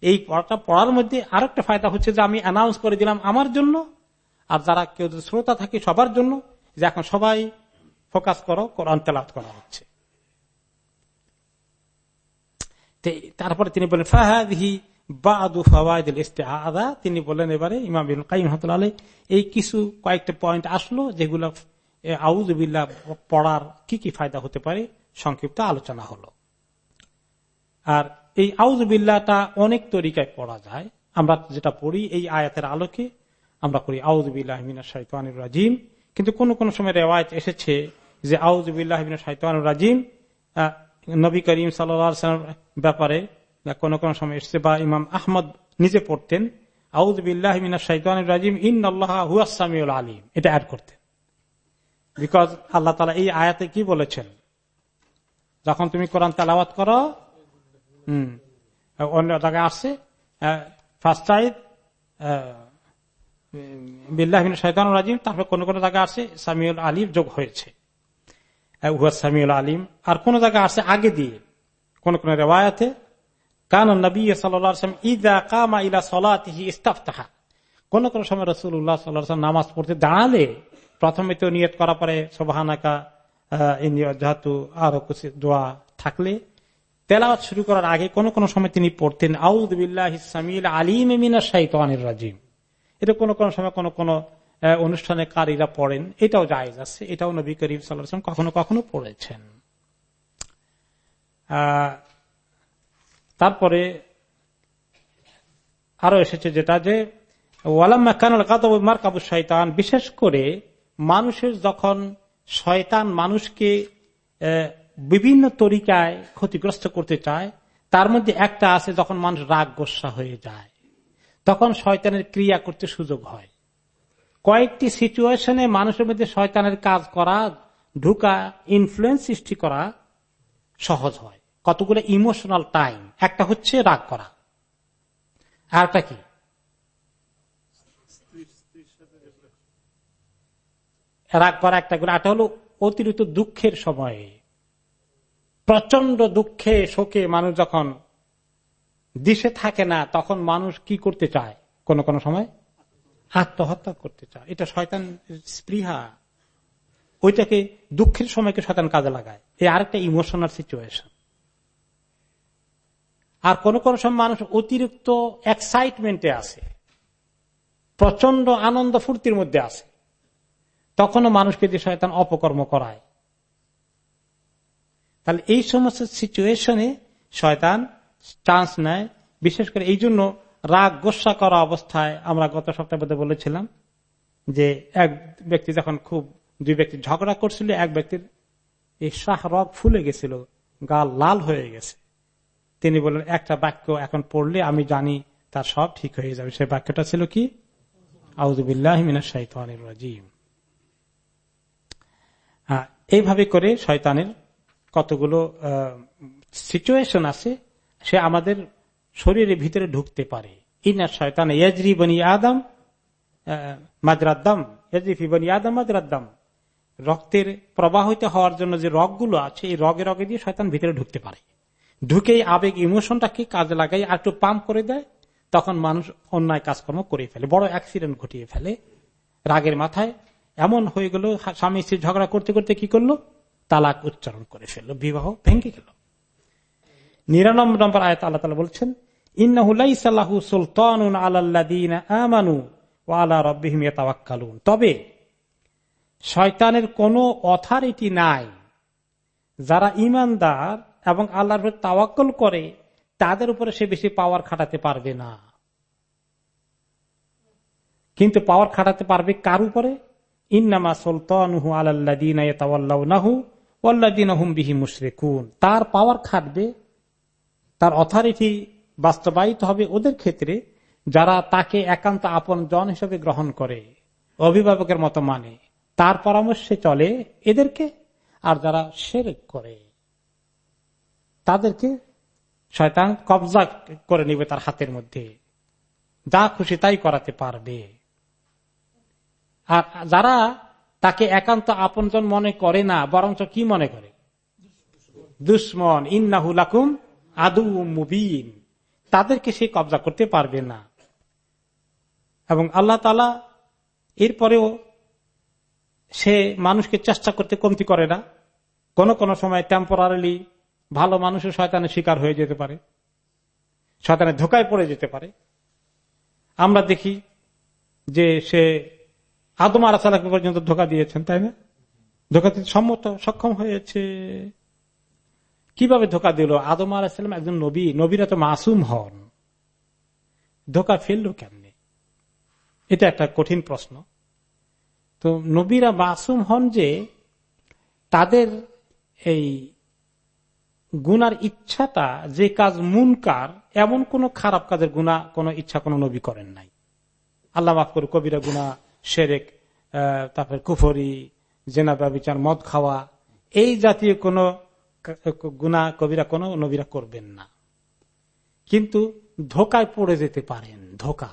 এই পড়াটা পড়ার মধ্যে আর একটা ফায়দা হচ্ছে যে আমি অ্যানাউন্স করে দিলাম আমার জন্য, আর যারা কেউ শ্রোতা থাকে সবার জন্য, যে এখন সবাই ফোকাস করো, কোরআন তেলাওয়াত করা হচ্ছে। তারপরে তিনি বলেন ফাহাদি বাদু ফওয়ায়দ আদা তিনি বললেন এবারে ইমাম বিন কাইম আলী এই কিছু কয়েকটা পয়েন্ট আসলো যেগুলো আউজবিল্লা পড়ার কি কি ফায়দা হতে পারে, সংক্ষিপ্ত আলোচনা হলো। আর এই আউজবিল্লাটা অনেক তরিকায় পড়া যায়। আমরা যেটা পড়ি এই আয়াতের আলোকে, আমরা করি আউজবিল্লাহ শাহিতানুর রাজিম কিন্তু কোন কোন সময় রেওয়ায়ত এসেছে যে আউজবিল্লাহ শাহিতানুর রাজিম নবী করিম সাল্লাম ব্যাপারে কোন কোন সময় এসছে বা ইমাম আহমদ নিজে পড়তেন রাজিম ইন আল্লাহ হুয়াসামিউল আলিম এটা অ্যাড করতেন। বিকজ আল্লাহ তালা এই আয়াতে কি বলেছেন? যখন তুমি কোরআন তালাওয়াত করো, হম, অন্য জায়গায় আসছে ফার্স্ট সাইড বিল্লাহিন শৈতান রাজিম, তারপর কোন কোন জায়গায় আসছে, সামিউল আলিম যোগ হয়েছে। সামিউল আলিম আর কোন জায়গায় আসছে আগে দিয়ে। কোন কোন রেওয়ায়তে, কান নবী সাল্লাম ইদা কামা ইলা সলাতিহি ইস্তাফতাহা। কোন কোন সময় রসুল্লাহ সাল্লাম নামাজ পড়তে দাঁড়ালে, প্রথমে তো নিয়ত করা পরে সোবাহানাকা যেহেতু আরও কিছু দোয়া থাকলে। তেলাওয়াত শুরু করার আগে কোন কোন সময় তিনি পড়তেন আউদ্দিল্লাহ ইসলামিল আলিম মিনা শাহিতানির রাজিম। এটা কোন কোন সময় কোন কোন অনুষ্ঠানে কারীরা পড়েন। এটাও জায়েজ আছে। এটাও নবী করিম সাল্লাম কখনো কখনো পড়েছেন। তারপরে আরও এসেছে যেটা যে, ওয়ালাম্মা কাবু শয়তান, বিশেষ করে মানুষের যখন শয়তান মানুষকে বিভিন্ন তরিকায় ক্ষতিগ্রস্ত করতে চায়, তার মধ্যে একটা আছে যখন মানুষ রাগ গোসা হয়ে যায়। তখন শয়তানের ক্রিয়া করতে সুযোগ হয়। কয়েকটি সিচুয়েশনে মানুষের মধ্যে শয়তানের কাজ করা, ঢুকা ইনফ্লুয়েন্স সৃষ্টি করা সহজ হয়। কতগুলো ইমোশনাল টাইম একটা হচ্ছে রাগ করা। আরটা কি? রাগ করা একটা গুলো আটা হলো অতিরিক্ত দুঃখের সময়ে। প্রচণ্ড দুঃখে, শোকে মানুষ যখন দিশে থাকে না, তখন মানুষ কি করতে চায় কোন কোন সময়? আত্মহত্যা করতে চায়। এটা শয়তান স্পৃহা। ওইটাকে দুঃখের সময়কে শয়তান কাজে লাগায়। এই আরেকটা ইমোশনাল সিচুয়েশন আর কোন কোন সময় মানুষ অতিরিক্ত এক্সাইটমেন্টে আছে। প্রচণ্ড আনন্দ ফুর্তির মধ্যে আছে। তখনও মানুষকে যে শয়তান অপকর্ম করায়। তাহলে এই সমস্ত সিচুয়েশনে শয়তান চান্স নেয়। বিশেষ করে এই জন্য রাগ গোসা করা অবস্থায় আমরা গত সপ্তাহে বলেছিলাম যে এক ব্যক্তি যখন খুব, দুই ব্যক্তি ঝগড়া করছিল, এক ব্যক্তির এই শাহ রগ ফুলে গেছিল, গাল লাল হয়ে গেছে। তিনি বললেন, একটা বাক্য এখন পড়লে আমি জানি তার সব ঠিক হয়ে যাবে। সেই বাক্যটা ছিল কি? রাজিম। এইভাবে করে শয়তানের কতগুলো সিচুয়েশন আছে, সে আমাদের শরীরের ভিতরে ঢুকতে পারে। ইনার শয়তান ইয়াজরি বনি আদম মাজরাদ্দাম ইয়াজরিফি আদম মাজরাদ্দাম রক্তের প্রবাহিত হওয়ার জন্য যে রগগুলো আছে, এই রগে রগে দিয়ে শয়তান ভিতরে ঢুকতে পারে। ঢুকেই আবেগ, ইমোশনটাকে কাজে লাগাই, আর একটু পাম্প করে দেয়, তখন মানুষ অন্যায় কাজকর্ম করে ফেলে, বড় অ্যাক্সিডেন্ট ঘটিয়ে ফেলে। রাগের মাথায় এমন হয়ে গেল, স্বামী স্ত্রী ঝগড়া করতে করতে কি করল? তালাক উচ্চারণ করে ফেলল, বিবাহ ভেঙে গেল। নিরানব্বই নম্বর আয়ত আল্লাহ তালা বলছেন তবে শয়তানের কোন অথরিটি নাই। যারা ইমানদার এবং আল্লাহর তাওয়াক্কল করে, তাদের উপরে সে বেশি পাওয়ার খাটাতে পারবে না। কিন্তু পাওয়ার খাটাতে পারবে কার উপরে? ইন্নামা সুলতানহু আল্লাহু তার পাওয়ার খাটবে, তার অথরিটি বাস্তবায়িত হবে ওদের ক্ষেত্রে যারা তাকে একান্ত আপন জন হিসেবে গ্রহণ করে, অভিভাবকের মতো মানে। তার পরামর্শে চলে এদেরকে, আর যারা সেরেক করে, তাদেরকে শয়তান কবজা করে নিবে তার হাতের মধ্যে। যা খুশি তাই করাতে পারবে। আর যারা তাকে একান্ত আপনজন মনে করে না, বরঞ্চ কি মনে করে? দুশ্মন। ইন্নাহুলাকুম আদু মুবিন। তাদেরকে সে কবজা করতে পারবে না। এবং আল্লাহ তালা এরপরেও সে মানুষকে চেষ্টা করতে কমতি করে না। কোন কোন সময় টেম্পোরারিলি ভালো মানুষের শয়তানের শিকার হয়ে যেতে পারে, শয়তানের ধোকায় পড়ে যেতে পারে। আমরা দেখি যে সে আদম আলাসালাকে পর্যন্ত ধোকা দিয়েছেন, তাই না? ধোকা দিতে সম্মত সক্ষম হয়েছে। কীভাবে ধোকা দিল? আদম আলাহিসাম একজন নবী, নবীরা তো মাসুম হন। ধোকা ফেলল কেমনে? এটা একটা কঠিন প্রশ্ন। তো নবীরা মাসুম হন যে তাদের এই গুনার ইচ্ছাটা, যে কাজ মুনকার, এমন কোন খারাপ কাজের গুণা কোন ইচ্ছা কোন নবী করেন নাই। আল্লাহ মাফ করে কবিরা গুনা সেরেক তারপর কুফরি, জেনা বিচার মদ খাওয়া, এই জাতীয় কোন গুণা কবিরা কোন নবীরা করবেন না। কিন্তু ধোকায় পড়ে যেতে পারেন, ধোকা।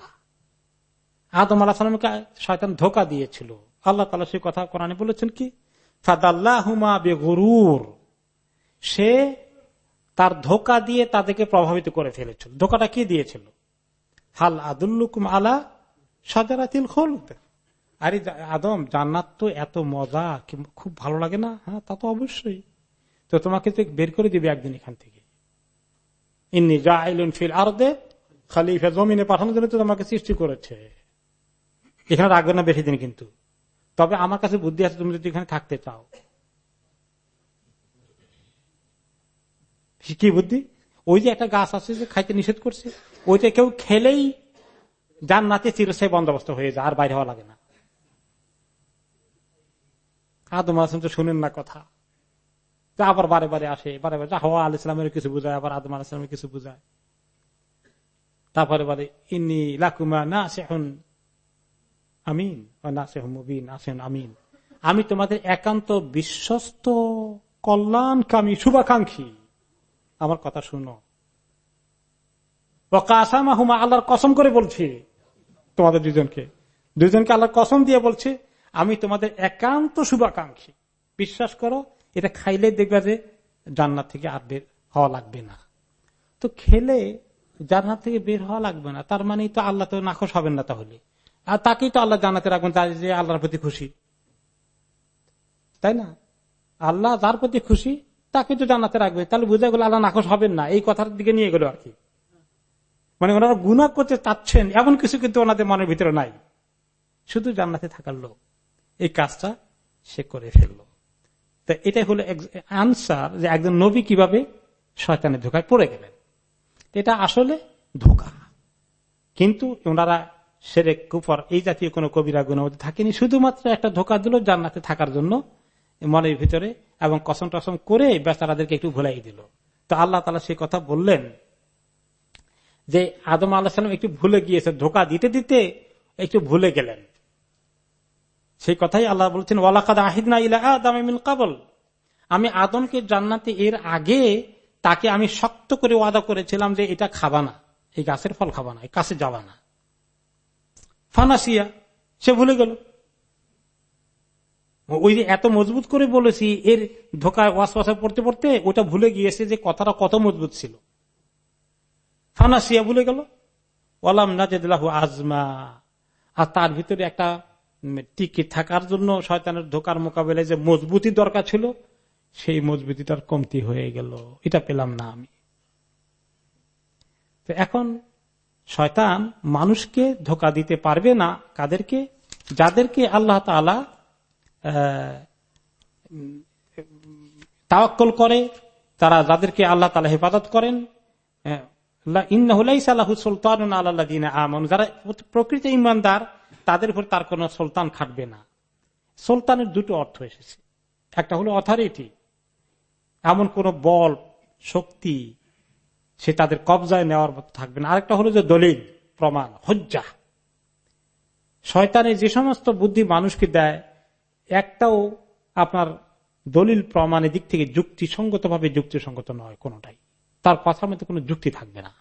আদম আল্লাহ সালামকে শয়তান ধোকা দিয়েছিল। আল্লাহ তালা সে কথা কোরআনে বলেছেন কি? সে তার ধোকা দিয়ে তাদেরকে প্রভাবিত করে ফেলেছিল। ধোকাটা কি দিয়েছিল? হাল আদুল্লুকুম আলা সাজারাতিল খোল আরে আদম, জান্নাত তো এত মজা খুব ভালো লাগে না? হ্যাঁ তা তো অবশ্যই। তো তোমাকে বের করে দিবে একদিন এখান থেকে। ইন্নি যা আইলুন ফিল আর দে খালিফা জমিনে পাঠানোর জন্য তো তোমাকে সৃষ্টি করেছে। এখানে রাখবে না বেশি দিন কিন্তু। তবে আমার কাছে বুদ্ধি আছে, তুমি যদি এখানে থাকতে চাও। কি বুদ্ধি? ওই যে একটা গাছ আছে যে খাইতে নিষেধ করছে, ওইটা কেউ খেলেই যার নাতে চিরস্থায়ী বন্দোবস্ত হয়ে যায়, আর বাইরে হওয়া লাগে না। আদম আসেন তো শুনেন না কথা। আবার বারে বারে আসে, বারে বারে হওয়া আল ইসলামের কিছু বুঝায়, আবার আদম আল ইসলামের কিছু বুঝায়। তারপরে বলে, ইন্নি লাকুমা না সেহন আমিন না সেহন মুবিন আসেন আমিন। আমি তোমাদের একান্ত বিশ্বস্ত কল্যাণকামী শুভাকাঙ্ক্ষী। আমার কথা শুনো। কাসামাহুমা আল্লাহর কসম করে বলছি তোমাদের দুজনকে দুজনকে আল্লাহর কসম দিয়ে বলছে, আমি তোমাদের একান্ত শুভাকাঙ্ক্ষী। বিশ্বাস করো এটা খাইলে দেখবে যে জান্নাত থেকে আর বের হওয়া লাগবে না। তো খেলে জান্নাত থেকে বের হওয়া লাগবে না, তার মানে তো আল্লাহ তো নাকশ হবেন না তাহলে। আর তাকেই তো আল্লাহ জানাতে রাখবেন যে আল্লাহর প্রতি খুশি। তাই না? আল্লাহ যার প্রতি খুশি, তাকে তো জানাতে রাখবে। তাহলে বুঝা গেল আল্লাহ নাকশ হবেন না। এই কথার দিকে নিয়ে গেল আর কি। মানে ওনারা গুণা করতে চাচ্ছেন, এমন কিছু কিন্তু ওনাদের মনের ভিতরে নাই। শুধু জান্নাতে থাকার লোক। এই কাজটা সে করে ফেলল। তা এটাই হলো আনসার যে একজন নবী কীভাবে শয়তানের ধোকায় পড়ে গেলেন। এটা আসলে ধোকা। কিন্তু ওনারা সেরে কুপর এই জাতীয় কোন কবিরা গুণ থাকেনি। শুধুমাত্র একটা ধোকা দিল জান্নাতে থাকার জন্য মনের ভিতরে এবং কসম টসম করে বেচারাদেরকে একটু ভুলাই দিল। তো আল্লাহ তালা সে কথা বললেন যে আদম আল্লাহ সাল্লাম একটু ভুলে গিয়েছে, ধোকা দিতে দিতে একটু ভুলে গেলেন। সেই কথাই আল্লাহ বলছেন, ওয়ালাকাদ আহিদনা ইলা আদম কাবল। আমি আদমকে জান্নাতে এর আগে তাকে আমি শক্ত করে ওয়াদা করেছিলাম যে এটা খাবা না, এই গাছের ফল খাবা না, এই কাছে যাবা না। ফানাসিয়া, সে ভুলে গেল। ওই যে এত মজবুত করে বলেছি, এর ধোকায়, ওয়াসওয়াসা পড়তে পড়তে ওটা ভুলে গিয়েছে যে কথাটা কত মজবুত ছিল। ফানাসিয়া ভুলে গেল। ওলাম নাজেদুল্লাহ আজমা। আর তার ভিতরে একটা টিকে থাকার জন্য শয়তানের ধোকার মোকাবেলায় যে মজবুতি দরকার ছিল, সেই মজবুতি তার কমতি হয়ে গেল। এটা পেলাম না আমি। তো এখন শয়তান মানুষকে ধোকা দিতে পারবে না কাদেরকে? যাদেরকে আল্লাহ তালা তাওয়াক্কল করে, তারা যাদেরকে আল্লাহ তালা হেফাজত করেন সুলতান আল্লাহ দিন আমন। যারা প্রকৃত ইমানদার তাদের উপর তার কোন সুলতান খাটবে না। সুলতানের দুটো অর্থ এসেছে। একটা হলো অথরিটি এমন কোন বল, শক্তি সে তাদের কবজায় নেওয়ার মতো থাকবে না। আরেকটা হলো যে দলিল, প্রমাণ, হজ্জা। শয়তানের যে সমস্ত বুদ্ধি মানুষকে দেয়, একটাও আপনার দলিল, প্রমাণের দিক থেকে যুক্তিসঙ্গত ভাবে যুক্তিসঙ্গত নয় কোনটাই। তার কথার মধ্যে কোনো যুক্তি থাকবে না।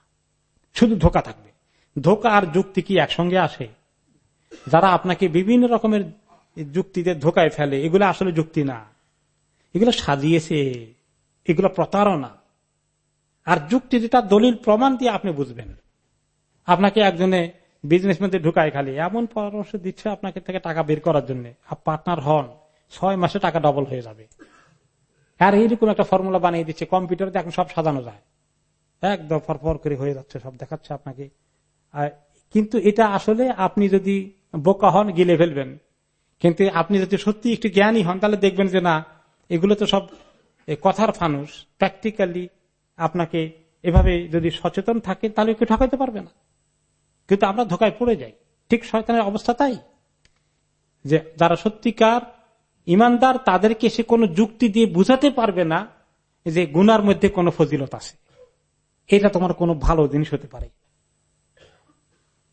শুধু ধোকা থাকবে। ধোকা আর যুক্তি কি একসঙ্গে আসে? যারা আপনাকে বিভিন্ন রকমের যুক্তিদের ধোকায় ফেলে, এগুলো আসলে যুক্তি না। এগুলো সাজিয়েছে, এগুলো প্রতারণা। আর যুক্তি যেটা দলিল প্রমাণ দিয়ে আপনি বুঝবেন। আপনাকে একজনে বিজনেস মধ্যে ঢুকায় খালি, এমন পরামর্শ দিচ্ছে আপনাকে থেকে টাকা বের করার জন্য। পার্টনার হন, ছয় মাসে টাকা ডবল হয়ে যাবে। আর এইরকম একটা ফর্মুলা বানিয়ে দিচ্ছে কম্পিউটারে এখন সব সাজানো যায়। একদম ফরফর করে হয়ে যাচ্ছে, সব দেখাচ্ছে আপনাকে। কিন্তু এটা আসলে আপনি যদি বোকা হন, গিলে ফেলবেন। কিন্তু আপনি যদি সত্যি একটু জ্ঞানী হন, তাহলে দেখবেন যে না, এগুলো তো সব কথার ফানুষ। প্র্যাকটিক্যালি আপনাকে এভাবে যদি সচেতন থাকে, তাহলে কেউ ঠকাইতে পারবে না। কিন্তু আমরা ধোকায় পড়ে যাই। ঠিক শয়তানের অবস্থা তাই। যে যারা সত্যিকার ইমানদার, তাদেরকে সে কোনো যুক্তি দিয়ে বুঝাতে পারবে না যে গুনার মধ্যে কোনো ফজিলত আছে। এটা তোমার কোনো ভালো জিনিস হতে পারে।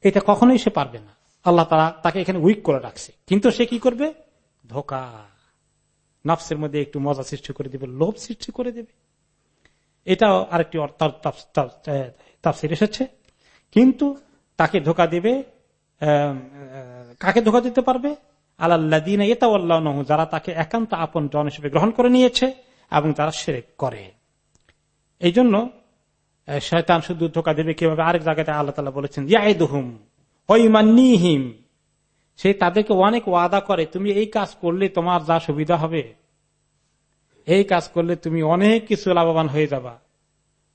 এটা কখনোই সে পারবে না। আল্লাহ তারা তাকে এখানে উইক করে রাখছে। কিন্তু সে কি করবে? ধোকা। নফসের মধ্যে একটু মজা সৃষ্টি করে দেবে, লোভ সৃষ্টি করে দেবে। এটাও আরেকটি তাফসির এসেছে। কিন্তু তাকে ধোকা দেবে কাকে ধোকা দিতে পারবে? আল্লাহ এটা আল্লাহ যারা তাকে একান্ত আপন জন হিসেবে গ্রহণ করে নিয়েছে এবং তারা সেরেক করে। এই জন্য শয়তান শুধু ধোকা দেবে কীভাবে? আরেক জায়গাতে আল্লাহ তালা বলেছেন ইয়াহুম ওইমান্নিহিম সে তাদেরকে অনেক ওয়াদা করে, তুমি এই কাজ করলে তোমার যা সুবিধা হবে। এই কাজ করলে তুমি অনেক কিছু লাভবান হয়ে যাবা।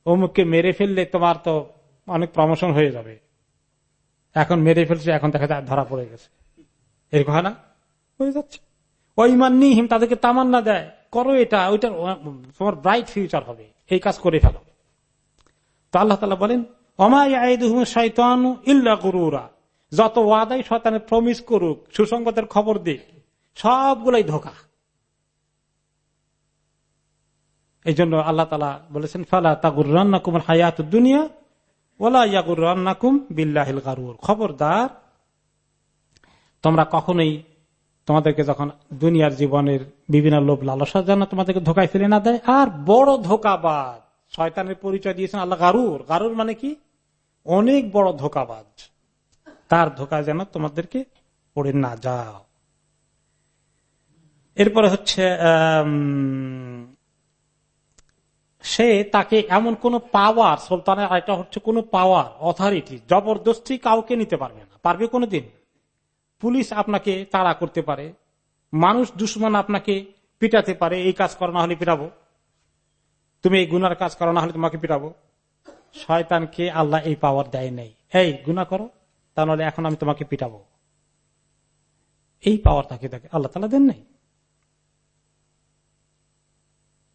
অমুককে মেরে ফেললে তোমার তো অনেক প্রমোশন হয়ে যাবে। এখন মেরে ফেলছে, এখন দেখা যায় ধরা পড়ে গেছে। এরকম হয় না? হয়ে যাচ্ছে। ওই মান্নিহিম তাদেরকে তামান্না দেয়, করো এটা ওইটা তোমার ব্রাইট ফিউচার হবে। এই কাজ করে ফেলো। তো আল্লাহ তালা বলেন অমায়ানু ইল্লা গুরুরা। যত ওয়াদাই শতানের প্রমিস করুক সুসংগতের খবর দিক, সবগুলাই ধোকা। এই জন্য আল্লাহ তালা বলেছেন, ফালা তাগুর রান্নাকুম হায়াত দুনিয়া ওলা ইয়াগুর রান্নাকুম বিল্লাহিল গারুর। খবরদার, তোমরা কখনোই তোমাদেরকে যখন দুনিয়ার জীবনের বিভিন্ন লোভ লালসা যেন তোমাদেরকে ধোকায় ফেলে না দেয়, আর বড় ধোকাবাজ, শয়তানের পরিচয় দিয়েছেন আল্লাহ গারুর। গারুর মানে কি? অনেক বড় ধোকাবাজ। তার ধোকা যেন তোমাদেরকে পড়ে না যাও। এরপরে হচ্ছে সে তাকে এমন কোন পাওয়ার সুলতানের আরেকটা হচ্ছে কোন পাওয়ার অথরিটি জবরদস্তি কাউকে নিতে পারবে না। পারবে কোনোদিন? পুলিশ আপনাকে তাড়া করতে পারে, মানুষ, দুশ্মন আপনাকে পিটাতে পারে, এই কাজ করা না হলে পিটাবো। তুমি এই গুনার কাজ করা না হলে তোমাকে পিটাবো। শয়তানকে আল্লাহ এই পাওয়ার দেয় নেই। এই গুনা করো। তাহলে এখন আমি তোমাকে পিটাবো। এই পাওয়ার তাকে দেখে আল্লাহ তালা দেন নাই।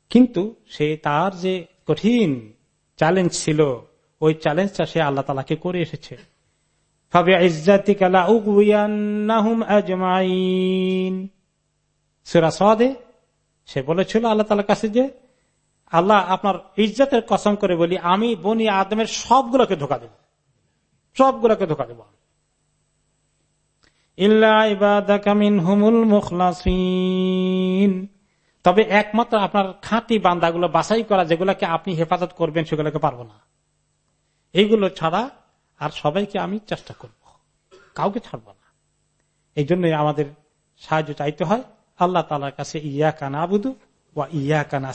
কিন্তু সে তার যে কঠিন চ্যালেঞ্জ ছিল, ওই চ্যালেঞ্জটা সে আল্লাহ তালাকে করে এসেছে। সে বলেছিল আল্লাহ তালার কাছে যে, আল্লাহ আপনার ইজ্জতের কসম করে বলি, আমি বনি আদমের সবগুলোকে ধোকা দেব। সবগুলোকে ধোকা দেব। তবে একমাত্র আপনার খাঁটি বান্দাগুলো বাছাই করা যেগুলোকে আপনি হেফাজত করবেন সেগুলোকে পারব না। এইগুলো ছাড়া আর সবাইকে আমি চেষ্টা করব। কাউকে ছাড়ব না। এই জন্য আমাদের সাহায্য চাইতে হয়। আল্লাহ তালার কাছে ইয়া কানা আবুদু ইয়া কানা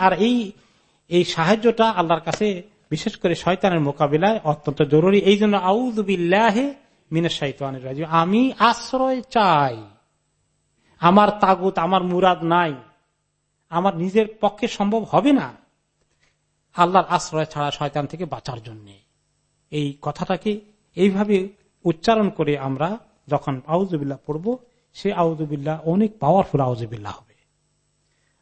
আর এই এই সাহায্যটা আল্লাহর কাছে বিশেষ করে শয়তানের মোকাবিলায় অত্যন্ত জরুরি। এই জন্য আউদুবিল্লাহে মিনের শাইতানের রাজি আমি আশ্রয় চাই। আমার তাগুত, আমার মুরাদ নাই। আমার নিজের পক্ষে সম্ভব হবে না আল্লাহর আশ্রয় ছাড়া শয়তান থেকে বাঁচার জন্য। এই কথাটাকে এইভাবে উচ্চারণ করে আমরা যখন আউজুবিল্লাহ পড়ব, সে আউজুবিল্লাহ অনেক পাওয়ারফুল আউজুবিল্লাহ হবে।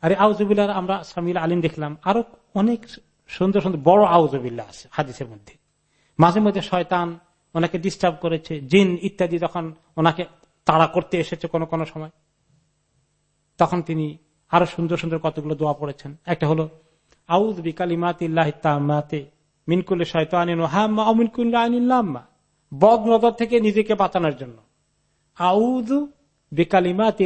আরে আউজুবিল্লাহ আমরা সামিল আলিম দেখলাম, আরও অনেক সুন্দর সুন্দর বড় আউজুবিল্লাহ আছে, হাদিসের মধ্যে। মাঝে মধ্যে শয়তান ওনাকে ডিস্টার্ব করেছে, জিন ইত্যাদি যখন ওনাকে তাড়া করতে এসেছে কোনো কোনো সময়, তখন তিনি আরও সুন্দর সুন্দর কতগুলো দোয়া পড়েছেন। একটা হলো আউদ বিকালিমাতে মিনকুল্লে শয়তানিন হাম্মা বদ নজর থেকে নিজেকে বাঁচানোর জন্য। আউদ বিকালিমাতে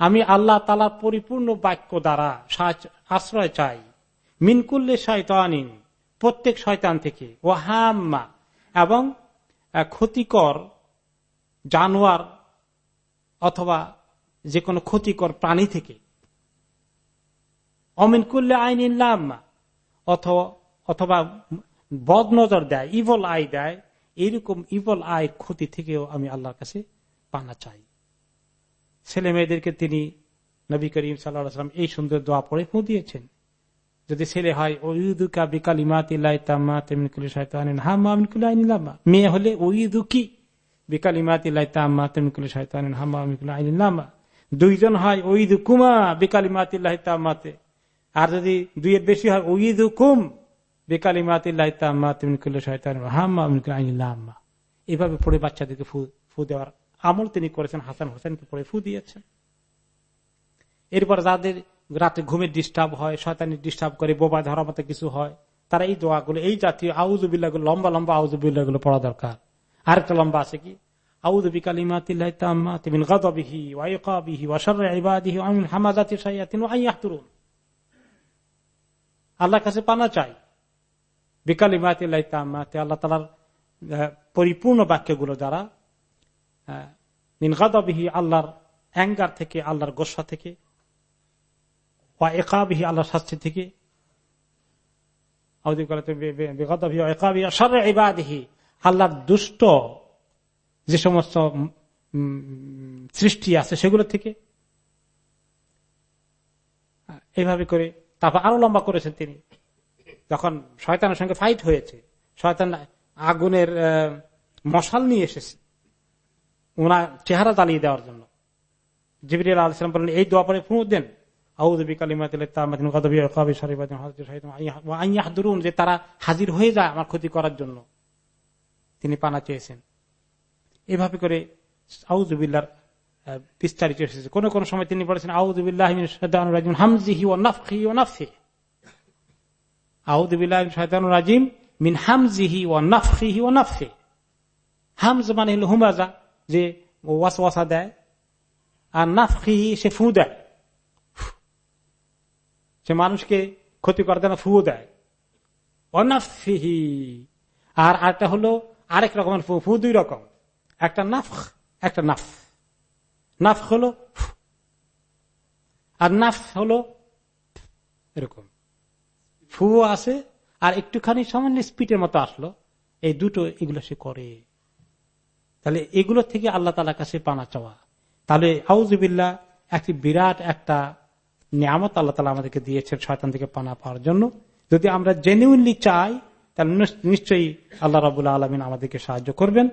আমি আল্লাহ তালার পরিপূর্ণ বাক্য দ্বারা আশ্রয় চাই। মিনকুল্লে শয়তানিন, প্রত্যেক শয়তান থেকে ও হাম্মা এবং ক্ষতিকর জানোয়ার অথবা যে কোনো ক্ষতিকর প্রাণী থেকে। অমিন করলে আইন ইনলাম অথবা বদ নজর দেয় ইভল আই দেয়, এইরকম ইভল আয়ের ক্ষতি থেকেও আমি আল্লাহর কাছে পানা চাই। ছেলে মেয়েদেরকে তিনি নবী করিম সাল্লাম এই সুন্দর দোয়া পড়ে দিয়েছেন যদি ছেলে হয় ওইদুকা মেয়ে হলে ওইদুকি দুইজন হয় ওইদু কুমা বিকাল ইমাতিল্লাহ তামাতে আর যদি দুইয়ের বেশি হয় ওইদু কুম বিকাল ইমাতিল্লাহ তামাতিল্লাহ এভাবে পড়ে বাচ্চাদেরকে ফু ফু দেওয়ার আমল তিনি করেছেন, হাসান হোসেনকে পড়ে ফু দিয়েছেন। এরপর যাদের রাতে ঘুমের ডিস্টার্ব হয় শয়তানি ডিস্টার্ব করে, বোবা ধরার মতো কিছু হয়, তারা এই দোয়াগুলো, এই জাতীয় আউজুবিল্লা গুলো, লম্বা লম্বা আউজুবিল্লা গুলো পড়া দরকার। আরেকটা লম্বা আছে কি? আউদ আল্লাহ কাছে পানা চাই। পরিপূর্ণ বাক্যগুলো দ্বারা মিন গাদাবিহি, আল্লাহর অ্যাঙ্গার থেকে, আল্লাহর গোসা থেকে বা একাবিহি আল্লাহ শাস্তি থেকে। আল্লাহর দুষ্ট যে সমস্ত সৃষ্টি আছে সেগুলো থেকে। এইভাবে করে তারপর আরও লম্বা করেছেন তিনি। যখন শয়তানের সঙ্গে ফাইট হয়েছে, শয়তান আগুনের মশাল নিয়ে এসেছে। ওনার চেহারা জ্বালিয়ে দেওয়ার জন্য। জিবির আলাম বললেন, এই দোয়া পরে ফুঁ দেন। যে তারা হাজির হয়ে যায় আমার ক্ষতি করার জন্য। তিনি পানা চেয়েছেন। এভাবে করে আউজুবিল্লার বিস্তারিত এসেছে। কোন কোন সময় তিনি বলেছেন ও ও আউদুবিল্লাহ মিন ও ও নাফে মানে হল হুমাজা, যে ওয়াস ওয়াসা দেয়, আর নাফিহি সে ফু দেয়। সে মানুষকে ক্ষতি করতে না ফুও দেয়। অনাফিহি আর আরেকটা হলো আরেক রকমের ফু ফু দুই রকম। একটা নাফ একটা নাফ। নাফ হলো আর নাফ হলো এরকম। ফুও আছে, আর একটুখানি সামান্য স্পিডের মতো আসলো। এই দুটো এগুলো সে করে। তাহলে এগুলো থেকে আল্লাহ তালা কাছে পানা চাওয়া। তাহলে আউজুবিল্লা একটি বিরাট একটা নিয়ামত আল্লাহ তালা আমাদেরকে দিয়েছেন শয়তান থেকে পানা পাওয়ার জন্য। যদি আমরা জেনুইনলি চাই, তাহলে নিশ্চয়ই আল্লাহ রাবুল্লাহ আলমিন আমাদেরকে সাহায্য করবেন।